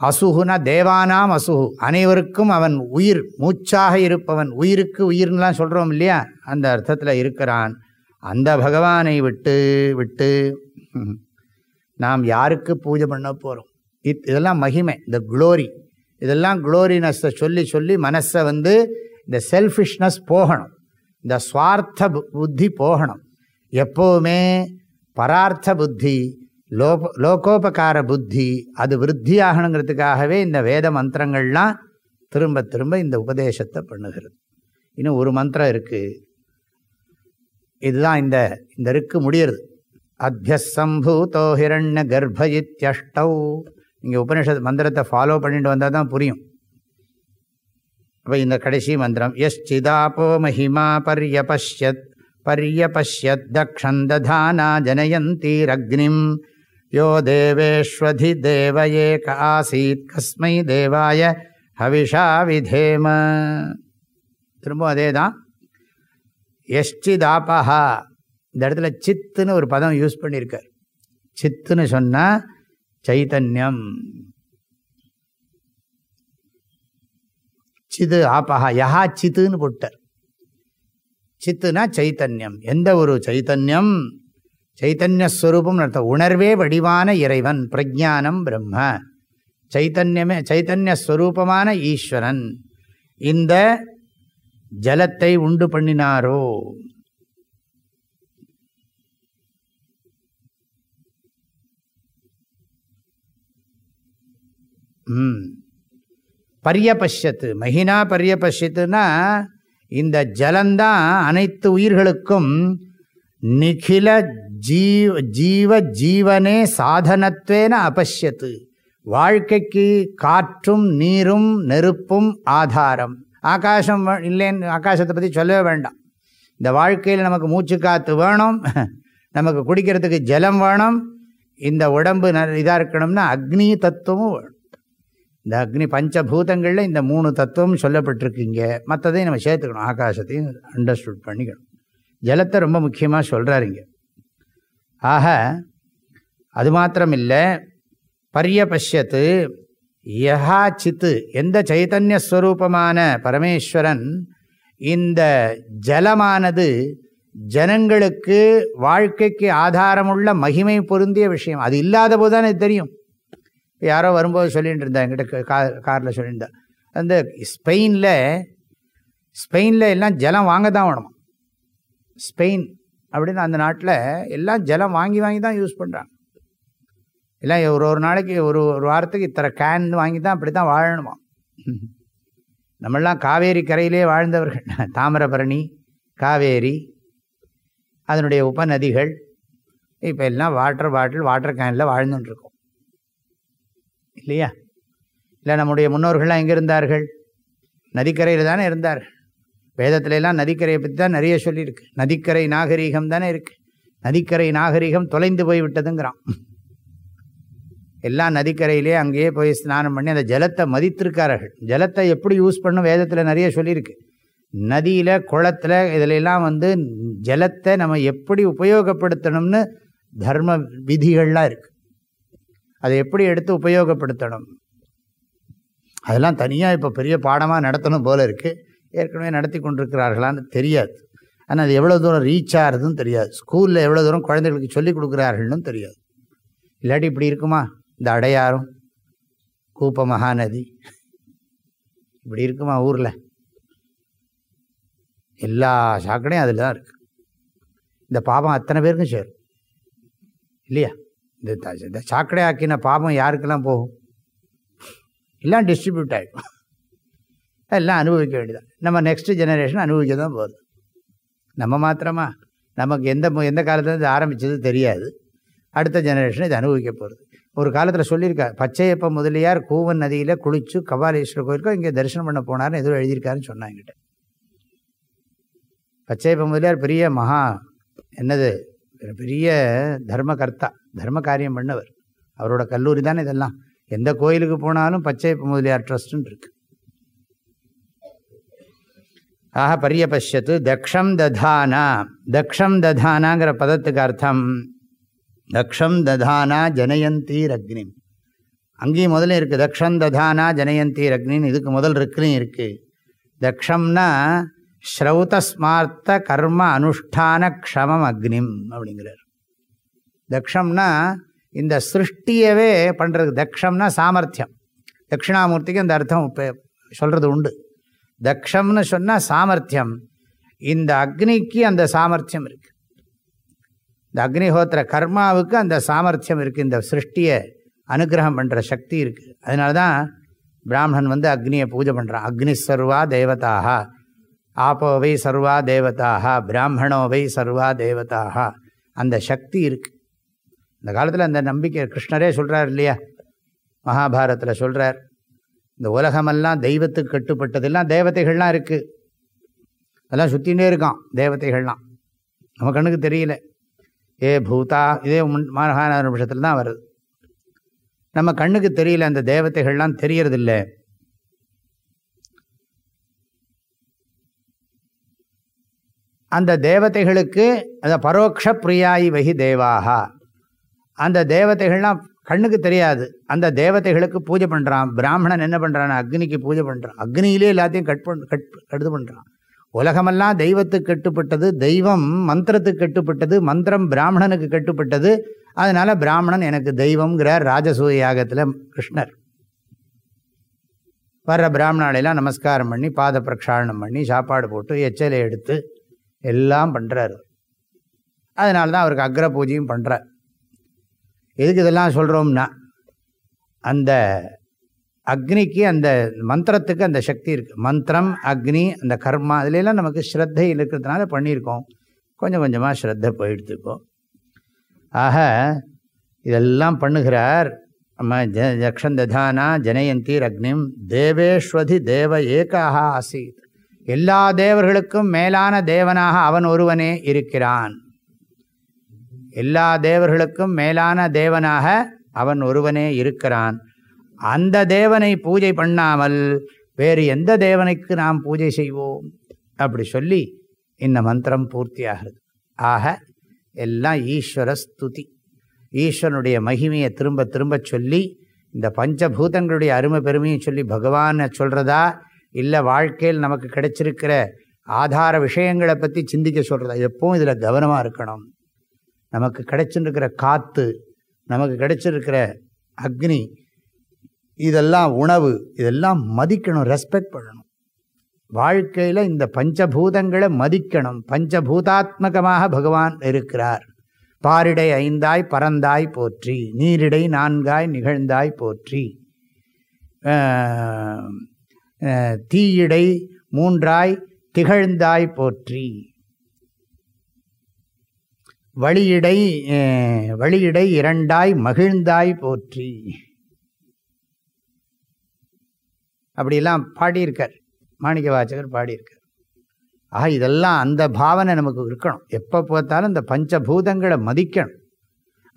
அசுகுனா தேவானாம் அசுகு அனைவருக்கும் அவன் உயிர் மூச்சாக இருப்பவன். உயிருக்கு உயிர்லாம் சொல்கிறோம் இல்லையா? அந்த அர்த்தத்தில் இருக்கிறான். அந்த பகவானை விட்டு விட்டு நாம் யாருக்கு பூஜை பண்ண போகிறோம் இத் இதெல்லாம் மகிமை இந்த குளோரி இதெல்லாம் குளோரினஸை சொல்லி சொல்லி மனசை வந்து இந்த செல்ஃபிஷ்னஸ் போகணும். இந்த சுவார்த்த புத்தி போகணும். எப்போவுமே பரார்த்த புத்தி லோப லோகோபகார புத்தி அது விருத்தியாகணுங்கிறதுக்காகவே இந்த வேத மந்திரங்கள்லாம் திரும்ப திரும்ப இந்த உபதேசத்தை பண்ணுகிறது. இன்னும் ஒரு மந்திரம் இருக்குது இதுதான் இந்த இந்த ருக்கு முடியறது. அத்தியசம்பூதோ ஹிரண்ய கர்ப்பயித்யஷ்டௌ நீங்கள் உபனிஷத் மந்திரத்தை ஃபாலோ பண்ணிட்டு வந்தால் தான் புரியும். அப்போ இந்த கடைசி மந்திரம் எஸ் சிதாபோ மஹிமா பர்யபஷ்யத். தக்ஷந்ததானா ஜனயந்தீரக்னிம் யோ தேவேஷ்வதி தேவ ஏக ஆசீத் கஸ்மை தேவாய ஹவிஷா விதேம திரும்ப அதே தான் எஷ்சிதாபஹா இந்த இடத்துல சித்துன்னு ஒரு பதம் யூஸ் பண்ணியிருக்கார். சித்துன்னு சொன்னால் சைத்தன்யம் சிது ஆபஹா யஹா சித்துன்னு போட்டார். சித்துனா சைத்தன்யம். எந்த ஒரு சைத்தன்யம்? சைத்தன்யஸ்வரூபம் அர்த்தம். உணர்வே வடிவான இறைவன் பிரஜானம் பிரம்ம. சைத்தன்யமே சைத்தன்யஸ்வரூபமான ஈஸ்வரன். இந்த ஜலத்தை உண்டு பண்ணினாரோ? ம். பரியபஷ்யத்து. மகினா பரியபஷ்யத்துனா இந்த ஜலந்தான் அனைத்து உயிர்களுக்கும் நிகில ஜீவ ஜீவ ஜீவனே சாதனத்வேன அபஷ்யத்து. வாழ்க்கைக்கு காற்றும் நீரும் நெருப்பும் ஆதாரம். ஆகாசம் இல்லைன்னு ஆகாசத்தை பற்றி சொல்லவே வேண்டாம். இந்த வாழ்க்கையில் நமக்கு மூச்சு காற்று வேணும் நமக்கு குடிக்கிறதுக்கு ஜலம் வேணும் இந்த உடம்பு ந இதாக இருக்கணும்னா அக்னி தத்துவமும் வேணும். இந்த அக்னி பஞ்சபூதங்களில் இந்த மூணு தத்துவம் சொல்லப்பட்டிருக்கீங்க. மற்றதையும் நம்ம சேர்த்துக்கணும். ஆகாசத்தையும் அண்டர்ஸ்டுட் பண்ணிக்கணும். ஜலத்தை ரொம்ப முக்கியமாக சொல்கிறாருங்க ஆக அது மாத்திரம் இல்லை பரியபஷ்யத்து யஹா சித்து எந்த சைத்தன்யஸ்வரூபமான பரமேஸ்வரன் இந்த ஜலமானது ஜனங்களுக்கு வாழ்க்கைக்கு ஆதாரமுள்ள மகிமை பொருந்திய விஷயம். அது இல்லாத போது தான் தெரியும். இப்போ யாரோ வரும்போது சொல்லிகிட்டு இருந்தா என்கிட்ட கா காரில் சொல்லியிருந்தா அந்த ஸ்பெயினில் ஸ்பெயினில் எல்லாம் ஜலம் வாங்க தான் வேணுமா? ஸ்பெயின் அப்படின்னு அந்த நாட்டில் எல்லாம் ஜலம் வாங்கி வாங்கி தான் யூஸ் பண்ணுறாங்க எல்லாம் ஒரு ஒரு நாளைக்கு ஒரு ஒரு வாரத்துக்கு இத்தனை கேன் வாங்கி தான் அப்படி தான் வாழணுமா? நம்மளாம் காவேரி கரையிலே வாழ்ந்தவர்கள். தாமிரபரணி காவேரி அதனுடைய உபநதிகள் இப்போ எல்லாம் வாட்டர் பாட்டில் வாட்டர் கேனில் வாழ்ந்துட்டுருக்கோம் இல்லையா? இல்லை நம்முடைய முன்னோர்கள்லாம் எங்கே இருந்தார்கள் நதிக்கரையில் தானே இருந்தார்கள். வேதத்திலெல்லாம் நதிக்கரையை பற்றி தான் நிறைய சொல்லியிருக்கு. நதிக்கரை நாகரீகம் தானே இருக்குது நதிக்கரை நாகரீகம் தொலைந்து போய் விட்டதுங்கிறான். எல்லாம் நதிக்கரையிலே அங்கேயே போய் ஸ்நானம் பண்ணி அந்த ஜலத்தை மதித்திருக்கார்கள். ஜலத்தை எப்படி யூஸ் பண்ணும் வேதத்தில் நிறைய சொல்லியிருக்கு. நதியில் குளத்தில் இதிலெல்லாம் வந்து ஜலத்தை நம்ம எப்படி உபயோகப்படுத்தணும்னு தர்ம விதிகள்லாம் இருக்குது அதை எப்படி எடுத்து உபயோகப்படுத்தணும்? அதெல்லாம் தனியாக இப்போ பெரிய பாடமாக நடத்தணும் போல இருக்குது ஏற்கனவே நடத்தி கொண்டிருக்கிறார்களான்னு தெரியாது. ஆனால் அது எவ்வளோ தூரம் ரீச் ஆகிறதுன்னு தெரியாது. ஸ்கூலில் எவ்வளோ தூரம் குழந்தைகளுக்கு சொல்லிக் கொடுக்குறார்கள்னு தெரியாது. இல்லாட்டி இப்படி இருக்குமா? இந்த அடையாறும் கூப்ப மகாநதி. இப்படி இருக்குமா ஊரில்? எல்லா சாக்கடையும் அதில் தான் இருக்குது இந்த பாவம் அத்தனை பேருக்கும் சேரும். இல்லையா? இந்த சாக்கடை ஆக்கின பாபம் யாருக்கெல்லாம் போகும்? எல்லாம் டிஸ்ட்ரிபியூட் ஆகிடும் எல்லாம் அனுபவிக்க வேண்டியதான் நம்ம நெக்ஸ்ட் ஜெனரேஷன் அனுபவிக்க தான் போகுது. நம்ம மாத்திரமா? நமக்கு எந்த எந்த காலத்துல இது ஆரம்பிச்சது தெரியாது. அடுத்த ஜெனரேஷன் இது அனுபவிக்க போகிறது ஒரு காலத்தில் சொல்லியிருக்கார் பச்சையப்ப முதலியார் கூவன் நதியில் குளிச்சு கபாலீஸ்வரர் கோயிலுக்கும் இங்கே தரிசனம் பண்ண போனார்னு எதுவும் எழுதியிருக்காருன்னு சொன்னாங்க பச்சையப்ப முதலியார் பெரிய மகா என்னது பெரிய தர்மகர்த்தா தர்ம காரியம் பண்ணவர். அவரோட கல்லூரி தானே இதெல்லாம். எந்த கோயிலுக்கு போனாலும் பச்சை முதலியார் ட்ரஸ்ட்டுன்னு இருக்கு. ஆக பரியபஷ்யத்து தக்ஷம் ததானா தக்ஷம் ததானாங்கிற பதத்துக்கு அர்த்தம். தக்ஷம் ததானா ஜனயந்தி ரக்னி அங்கேயும் முதல்ல இருக்குது தக்ஷம் ததானா ஜனயந்தி ரக்னின்னு இதுக்கு முதல் இருக்குலையும் இருக்குது தக்ஷம்னா ஸ்ரௌதஸ்மார்த்த கர்ம அனுஷ்டான க்ஷமம் அக்னிம் அப்படிங்கிறார். தக்ஷம்னா இந்த சிருஷ்டியவே பண்ணுறது தக்ஷம்னா சாமர்த்தியம். தட்சிணாமூர்த்திக்கு அந்த அர்த்தம் இப்போ சொல்கிறது உண்டு. தக்ஷம்னு சொன்னால் சாமர்த்தியம். இந்த அக்னிக்கு அந்த சாமர்த்தியம் இருக்குது இந்த அக்னிஹோத்திர கர்மாவுக்கு அந்த சாமர்த்தியம் இருக்குது இந்த சிருஷ்டியை அனுகிரகம் பண்ணுற சக்தி இருக்குது அதனால தான் பிராமணன் வந்து அக்னியை பூஜை பண்ணுறான் அக்னி சர்வா தேவதாக. ஆப்போவை சர்வா தேவதாக பிராமணோவை சர்வா தேவதாக அந்த சக்தி இருக்குது இந்த காலத்தில் அந்த நம்பிக்கை கிருஷ்ணரே சொல்கிறார் இல்லையா? மகாபாரத்தில் சொல்கிறார் இந்த உலகமெல்லாம் தெய்வத்துக்கு கட்டுப்பட்டதெல்லாம் தேவதைகள்லாம் இருக்குது அதெல்லாம் சுற்றினே இருக்கான் தேவதைகள்லாம். நம்ம கண்ணுக்கு தெரியல. ஏ பூதா இதே முன் மகாநாத நிமிஷத்தில் தான் வருது. நம்ம கண்ணுக்கு தெரியல அந்த தேவதைகள்லாம் தெரியறதில்ல. அந்த தேவதைகளுக்கு அந்த பரோக்ஷ பிரியாயி வகி தேவாகா. அந்த தேவதைகள்லாம் கண்ணுக்கு தெரியாது. அந்த தேவதைகளுக்கு பூஜை பண்ணுறான் பிராமணன் என்ன பண்ணுறான் அக்னிக்கு பூஜை பண்ணுறான் அக்னியிலே எல்லாத்தையும் கட் பண் கட் கட்டு பண்ணுறான் உலகமெல்லாம் தெய்வத்துக்கு கட்டுப்பட்டது தெய்வம் மந்திரத்துக்கு கட்டுப்பட்டது மந்திரம் பிராமணனுக்கு கட்டுப்பட்டது. அதனால் பிராமணன் எனக்கு தெய்வம்ங்கிறார் ராஜசூய யாகத்தில் கிருஷ்ணர். வர்ற பிராமணாலையெல்லாம் நமஸ்காரம் பண்ணி பாத பிரக்ஷாளனம் பண்ணி சாப்பாடு போட்டு எச்சலை எடுத்து எல்லாம் பண்ணுறாரு அதனால தான் அவருக்கு அக்ர பூஜையும் பண்ணுறார் எதுக்கு இதெல்லாம் சொல்கிறோம்னா அந்த அக்னிக்கு அந்த மந்திரத்துக்கு அந்த சக்தி இருக்குது மந்திரம் அக்னி அந்த கர்மா இதுலெல்லாம் நமக்கு ஸ்ரத்தை இருக்கிறதுனால பண்ணியிருக்கோம். கொஞ்சம் கொஞ்சமாக ஸ்ரத்தை போயிடுத்துக்கோம் ஆக இதெல்லாம் பண்ணுகிறார் நம்ம ஜ ஜக்ஷந்ததானா ஜனயந்தீர் அக்னிம் தேவேஸ்வதி தேவ ஏகாக ஆசீத். எல்லா தேவர்களுக்கும் மேலான தேவனாக அவன் ஒருவனே இருக்கிறான். எல்லா தேவர்களுக்கும் மேலான தேவனாக அவன் ஒருவனே இருக்கிறான். அந்த தேவனை பூஜை பண்ணாமல் வேறு எந்த தேவனுக்கு நாம் பூஜை செய்வோம்? அப்படி சொல்லி இந்த மந்திரம் பூர்த்தியாகிறது. ஆக எல்லாம் ஈஸ்வர ஸ்துதி. ஈஸ்வரனுடைய மகிமையை திரும்ப திரும்ப சொல்லி இந்த பஞ்சபூதங்களுடைய அருமை பெருமையை சொல்லி பகவானை சொல்கிறதா இல்லை வாழ்க்கையில் நமக்கு கிடைச்சிருக்கிற ஆதார விஷயங்களை பற்றி சிந்திக்க சொல்கிறதா எப்பவும் இதில் கவனமாக இருக்கணும். நமக்கு கிடைச்சிருக்கிற காற்று நமக்கு கிடைச்சிருக்கிற அக்னி இதெல்லாம் உணவு இதெல்லாம் மதிக்கணும் ரெஸ்பெக்ட் பண்ணணும். வாழ்க்கையில் இந்த பஞ்சபூதங்களை மதிக்கணும். பஞ்சபூதாத்மகமாக பகவான் இருக்கிறார். பாரிடை ஐந்தாய் பறந்தாய் போற்றி நீரிடை நான்காய் நிகழ்ந்தாய் போற்றி. தீயிடை மூன்றாய் திகழ்ந்தாய் போற்றி. வழியிடை வழியிடை இரண்டாய் மகிழ்ந்தாய் போற்றி. அப்படிலாம் பாடியிருக்கார். மாணிக்க வாச்சகர் பாடியிருக்கார். ஆக இதெல்லாம் அந்த பாவனை நமக்கு இருக்கணும். எப்போ பார்த்தாலும் இந்த பஞ்சபூதங்களை மதிக்கணும்.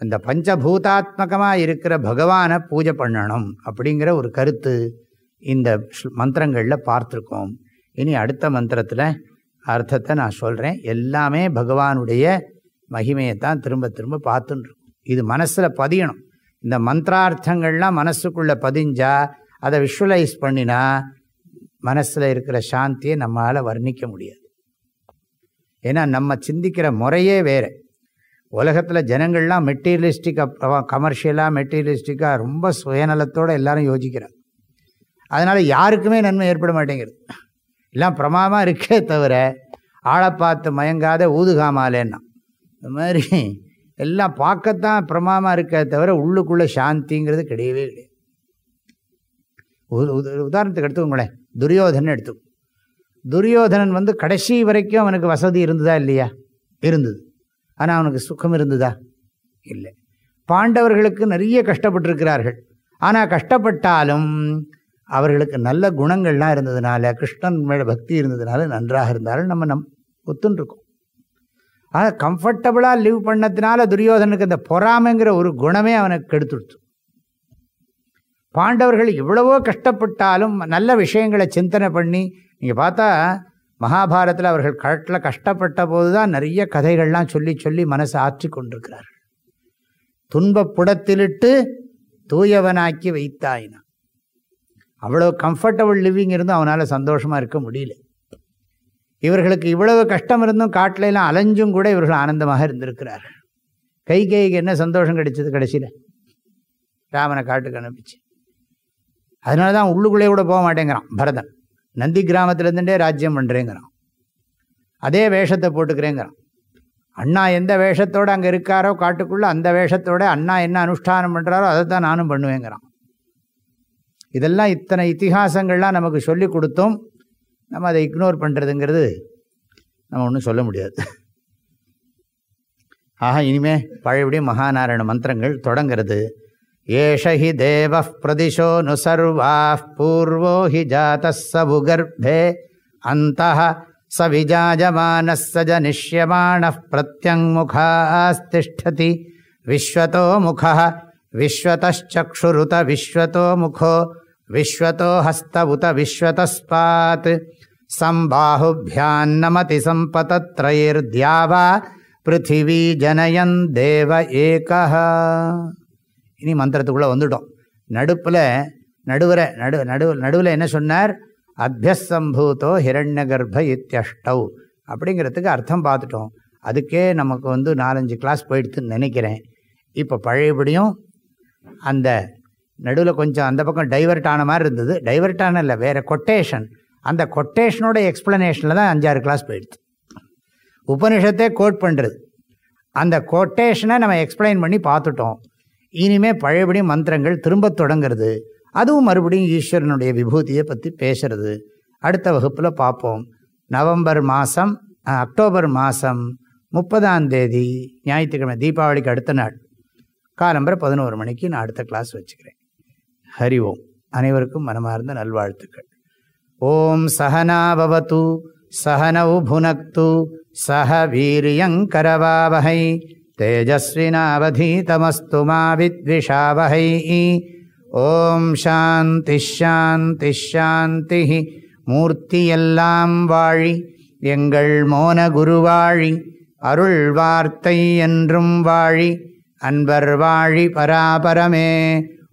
அந்த பஞ்சபூதாத்மகமாக இருக்கிற பகவானை பூஜை பண்ணணும் அப்படிங்கிற ஒரு கருத்து இந்த மந்திரங்களில் பார்த்துருக்கோம். இனி அடுத்த மந்திரத்தில் அர்த்தத்தை நான் சொல்கிறேன் எல்லாமே பகவானுடைய மகிமையை தான் திரும்ப திரும்ப பார்த்துன்னு இது மனசில் பதியணும். இந்த மந்திரார்த்தங்கள்லாம் மனசுக்குள்ளே பதிஞ்சால் அதை விஷுவலைஸ் பண்ணினா மனசில் இருக்கிற சாந்தியை நம்மளால் வர்ணிக்க முடியாது. ஏன்னா நம்ம சிந்திக்கிற முறையே வேறு. உலகத்தில் ஜனங்கள்லாம் மெட்டீரியலிஸ்டிக்காக கமர்ஷியலாக மெட்டீரியலிஸ்டிக்காக ரொம்ப சுயநலத்தோடு எல்லாரும் யோசிக்கிறாங்க. அதனால் யாருக்குமே நன்மை ஏற்பட மாட்டேங்கிறது எல்லாம் பிரமாதமாக இருக்கே தவிர ஆளை பார்த்து மயங்காத ஊதுகாமாலேன்னா. இந்த மாதிரி எல்லாம் பார்க்கத்தான் பிரமாதமாக இருக்கே தவிர உள்ளுக்குள்ளே சாந்திங்கிறது கிடையவே கிடையாது. உத- உதாரணத்துக்கு எடுத்துக்கோங்களேன். துரியோதனன் எடுத்து துரியோதனன் வந்து கடைசி வரைக்கும் அவனுக்கு வசதி இருந்ததா இல்லையா? இருந்தது. ஆனால் அவனுக்கு சுகம் இருந்ததா? இல்லை. பாண்டவர்களுக்கு நிறைய கஷ்டப்பட்டிருக்கிறார்கள். ஆனால் கஷ்டப்பட்டாலும் அவர்களுக்கு நல்ல குணங்கள்லாம் இருந்ததுனால கிருஷ்ணன் மேலே பக்தி இருந்ததுனால நன்றாக இருந்தாலும் நம்ம நம் ஒத்துன்ருக்கோம் ஆனால் கம்ஃபர்டபுளாக லிவ் பண்ணதுனால துரியோதனுக்கு அந்த பொறாமைங்கிற ஒரு குணமே அவனுக்கு கெடுத்துடுச்சு. பாண்டவர்கள் எவ்வளவோ கஷ்டப்பட்டாலும் நல்ல விஷயங்களை சிந்தனை பண்ணி நீங்கள் பார்த்தா மகாபாரத்தில் அவர்கள் கட்டில் கஷ்டப்பட்ட போது தான் நிறைய கதைகள்லாம் சொல்லி சொல்லி மனசை ஆற்றி கொண்டிருக்கிறார்கள். துன்பப்புடத்திலிட்டு தூயவனாக்கி வைத்தாயினா. அவ்வளோ கம்ஃபர்டபுள் லிவிங் இருந்தும் அவனால் சந்தோஷமாக இருக்க முடியல. இவர்களுக்கு இவ்வளவு கஷ்டம் இருந்தும் காட்டிலெல்லாம் அலைஞ்சும் கூட இவர்கள் ஆனந்தமாக இருந்திருக்கிறார்கள். கைக்கு என்ன சந்தோஷம் கிடைச்சது கடைசியில்? ராமனை காட்டுக்கு அனுப்பிச்சு. அதனால தான் உள்ளுக்குள்ளே கூட போக மாட்டேங்கிறான் பரதன். நந்தி கிராமத்துலேருந்துட்டே ராஜ்யம் பண்ணுறேங்கிறான் அதே வேஷத்தை போட்டுக்கிறேங்கிறான். அண்ணா எந்த வேஷத்தோடு அங்கே இருக்காரோ காட்டுக்குள்ளே அந்த வேஷத்தோட அண்ணா என்ன அனுஷ்டானம் பண்ணுறாரோ அதை தான் நானும் பண்ணுவேங்கிறான். இதெல்லாம் இத்தனை இத்திஹாசங்கள்லாம் நமக்கு சொல்லி கொடுத்தோம். நம்ம அதை இக்னோர் பண்ணுறதுங்கிறது நம்ம ஒன்றும் சொல்ல முடியாது. ஆக இனிமே பழையபடியும் மகாநாராயண மந்திரங்கள் தொடங்கிறது. ஏஷ ஹி தேவ பிரதிஷோ நு சர்வா பூர்வோ ஹி ஜாத சபுகர்பே அந்த ச பிரத்யங்முகாஸ்திஷ்டதி விஸ்வதோ முக விஸ்வதச்சக்ஷுருத விஸ்வதோ முகோ விஸ்வதோ ஹஸ்த உத நமதி சம்பாஹுபியான்னமதி சம்பதத்ரயிர்த்யாவா பிருத்திவி ஜனயன் தேவ ஏகா இனி மந்திரத்துக்குள்ளே வந்துட்டோம். நடுப்பில் நடுவரை நடு நடு நடுவில் என்ன சொன்னார்? அத்தியசம்பூதோ ஹிரண்ய கர்ப்ப இத்தியஷ்டவ் அப்படிங்கிறதுக்கு அர்த்தம் பார்த்துட்டோம். அதுக்கே நமக்கு வந்து நாலஞ்சு கிளாஸ் போயிடுத்துன்னு நினைக்கிறேன். இப்போ பழையபடியும் அந்த நடுவில் கொஞ்சம் அந்த பக்கம் டைவர்ட் ஆன மாதிரி இருந்தது. டைவர்ட் ஆன இல்லை வேறு கொட்டேஷன் அந்த கொட்டேஷனோட எக்ஸ்ப்ளனேஷனில் தான் அஞ்சாறு கிளாஸ் போயிடுது உபனிஷத்தே கோட் பண்ணுறது அந்த கொட்டேஷனை நம்ம எக்ஸ்பிளைன் பண்ணி பார்த்துட்டோம். இனிமேல் பழையபடி மந்திரங்கள் திரும்ப தொடங்கிறது. அதுவும் மறுபடியும் ஈஸ்வரனுடைய விபூதியை பற்றி பேசுறது. அடுத்த வகுப்பில் பார்ப்போம். நவம்பர் மாதம் அக்டோபர் மாதம் முப்பதாம் தேதி ஞாயிற்றுக்கிழமை தீபாவளிக்கு அடுத்த நாள். காலம்பரை பதினோரு மணிக்கு நான் அடுத்த கிளாஸ் வச்சுக்கிறேன். ஹரி ஓம் அனைவருக்கும் மனமார்ந்த நல்வாழ்த்துக்கள். ஓம் சகனாபவத்து சகனௌ புனக்து சக வீரியங்கரவாவகை தேஜஸ்வினாவதீதமஸ்து மாவித்விஷாவகை ஓம் சாந்தி ஷாந்தி ஷாந்தி மூர்த்தியெல்லாம் வாழி எங்கள் மோன குருவாழி அருள் வார்த்தை என்றும் வாழி அன்பர் வாழி பராபரமே.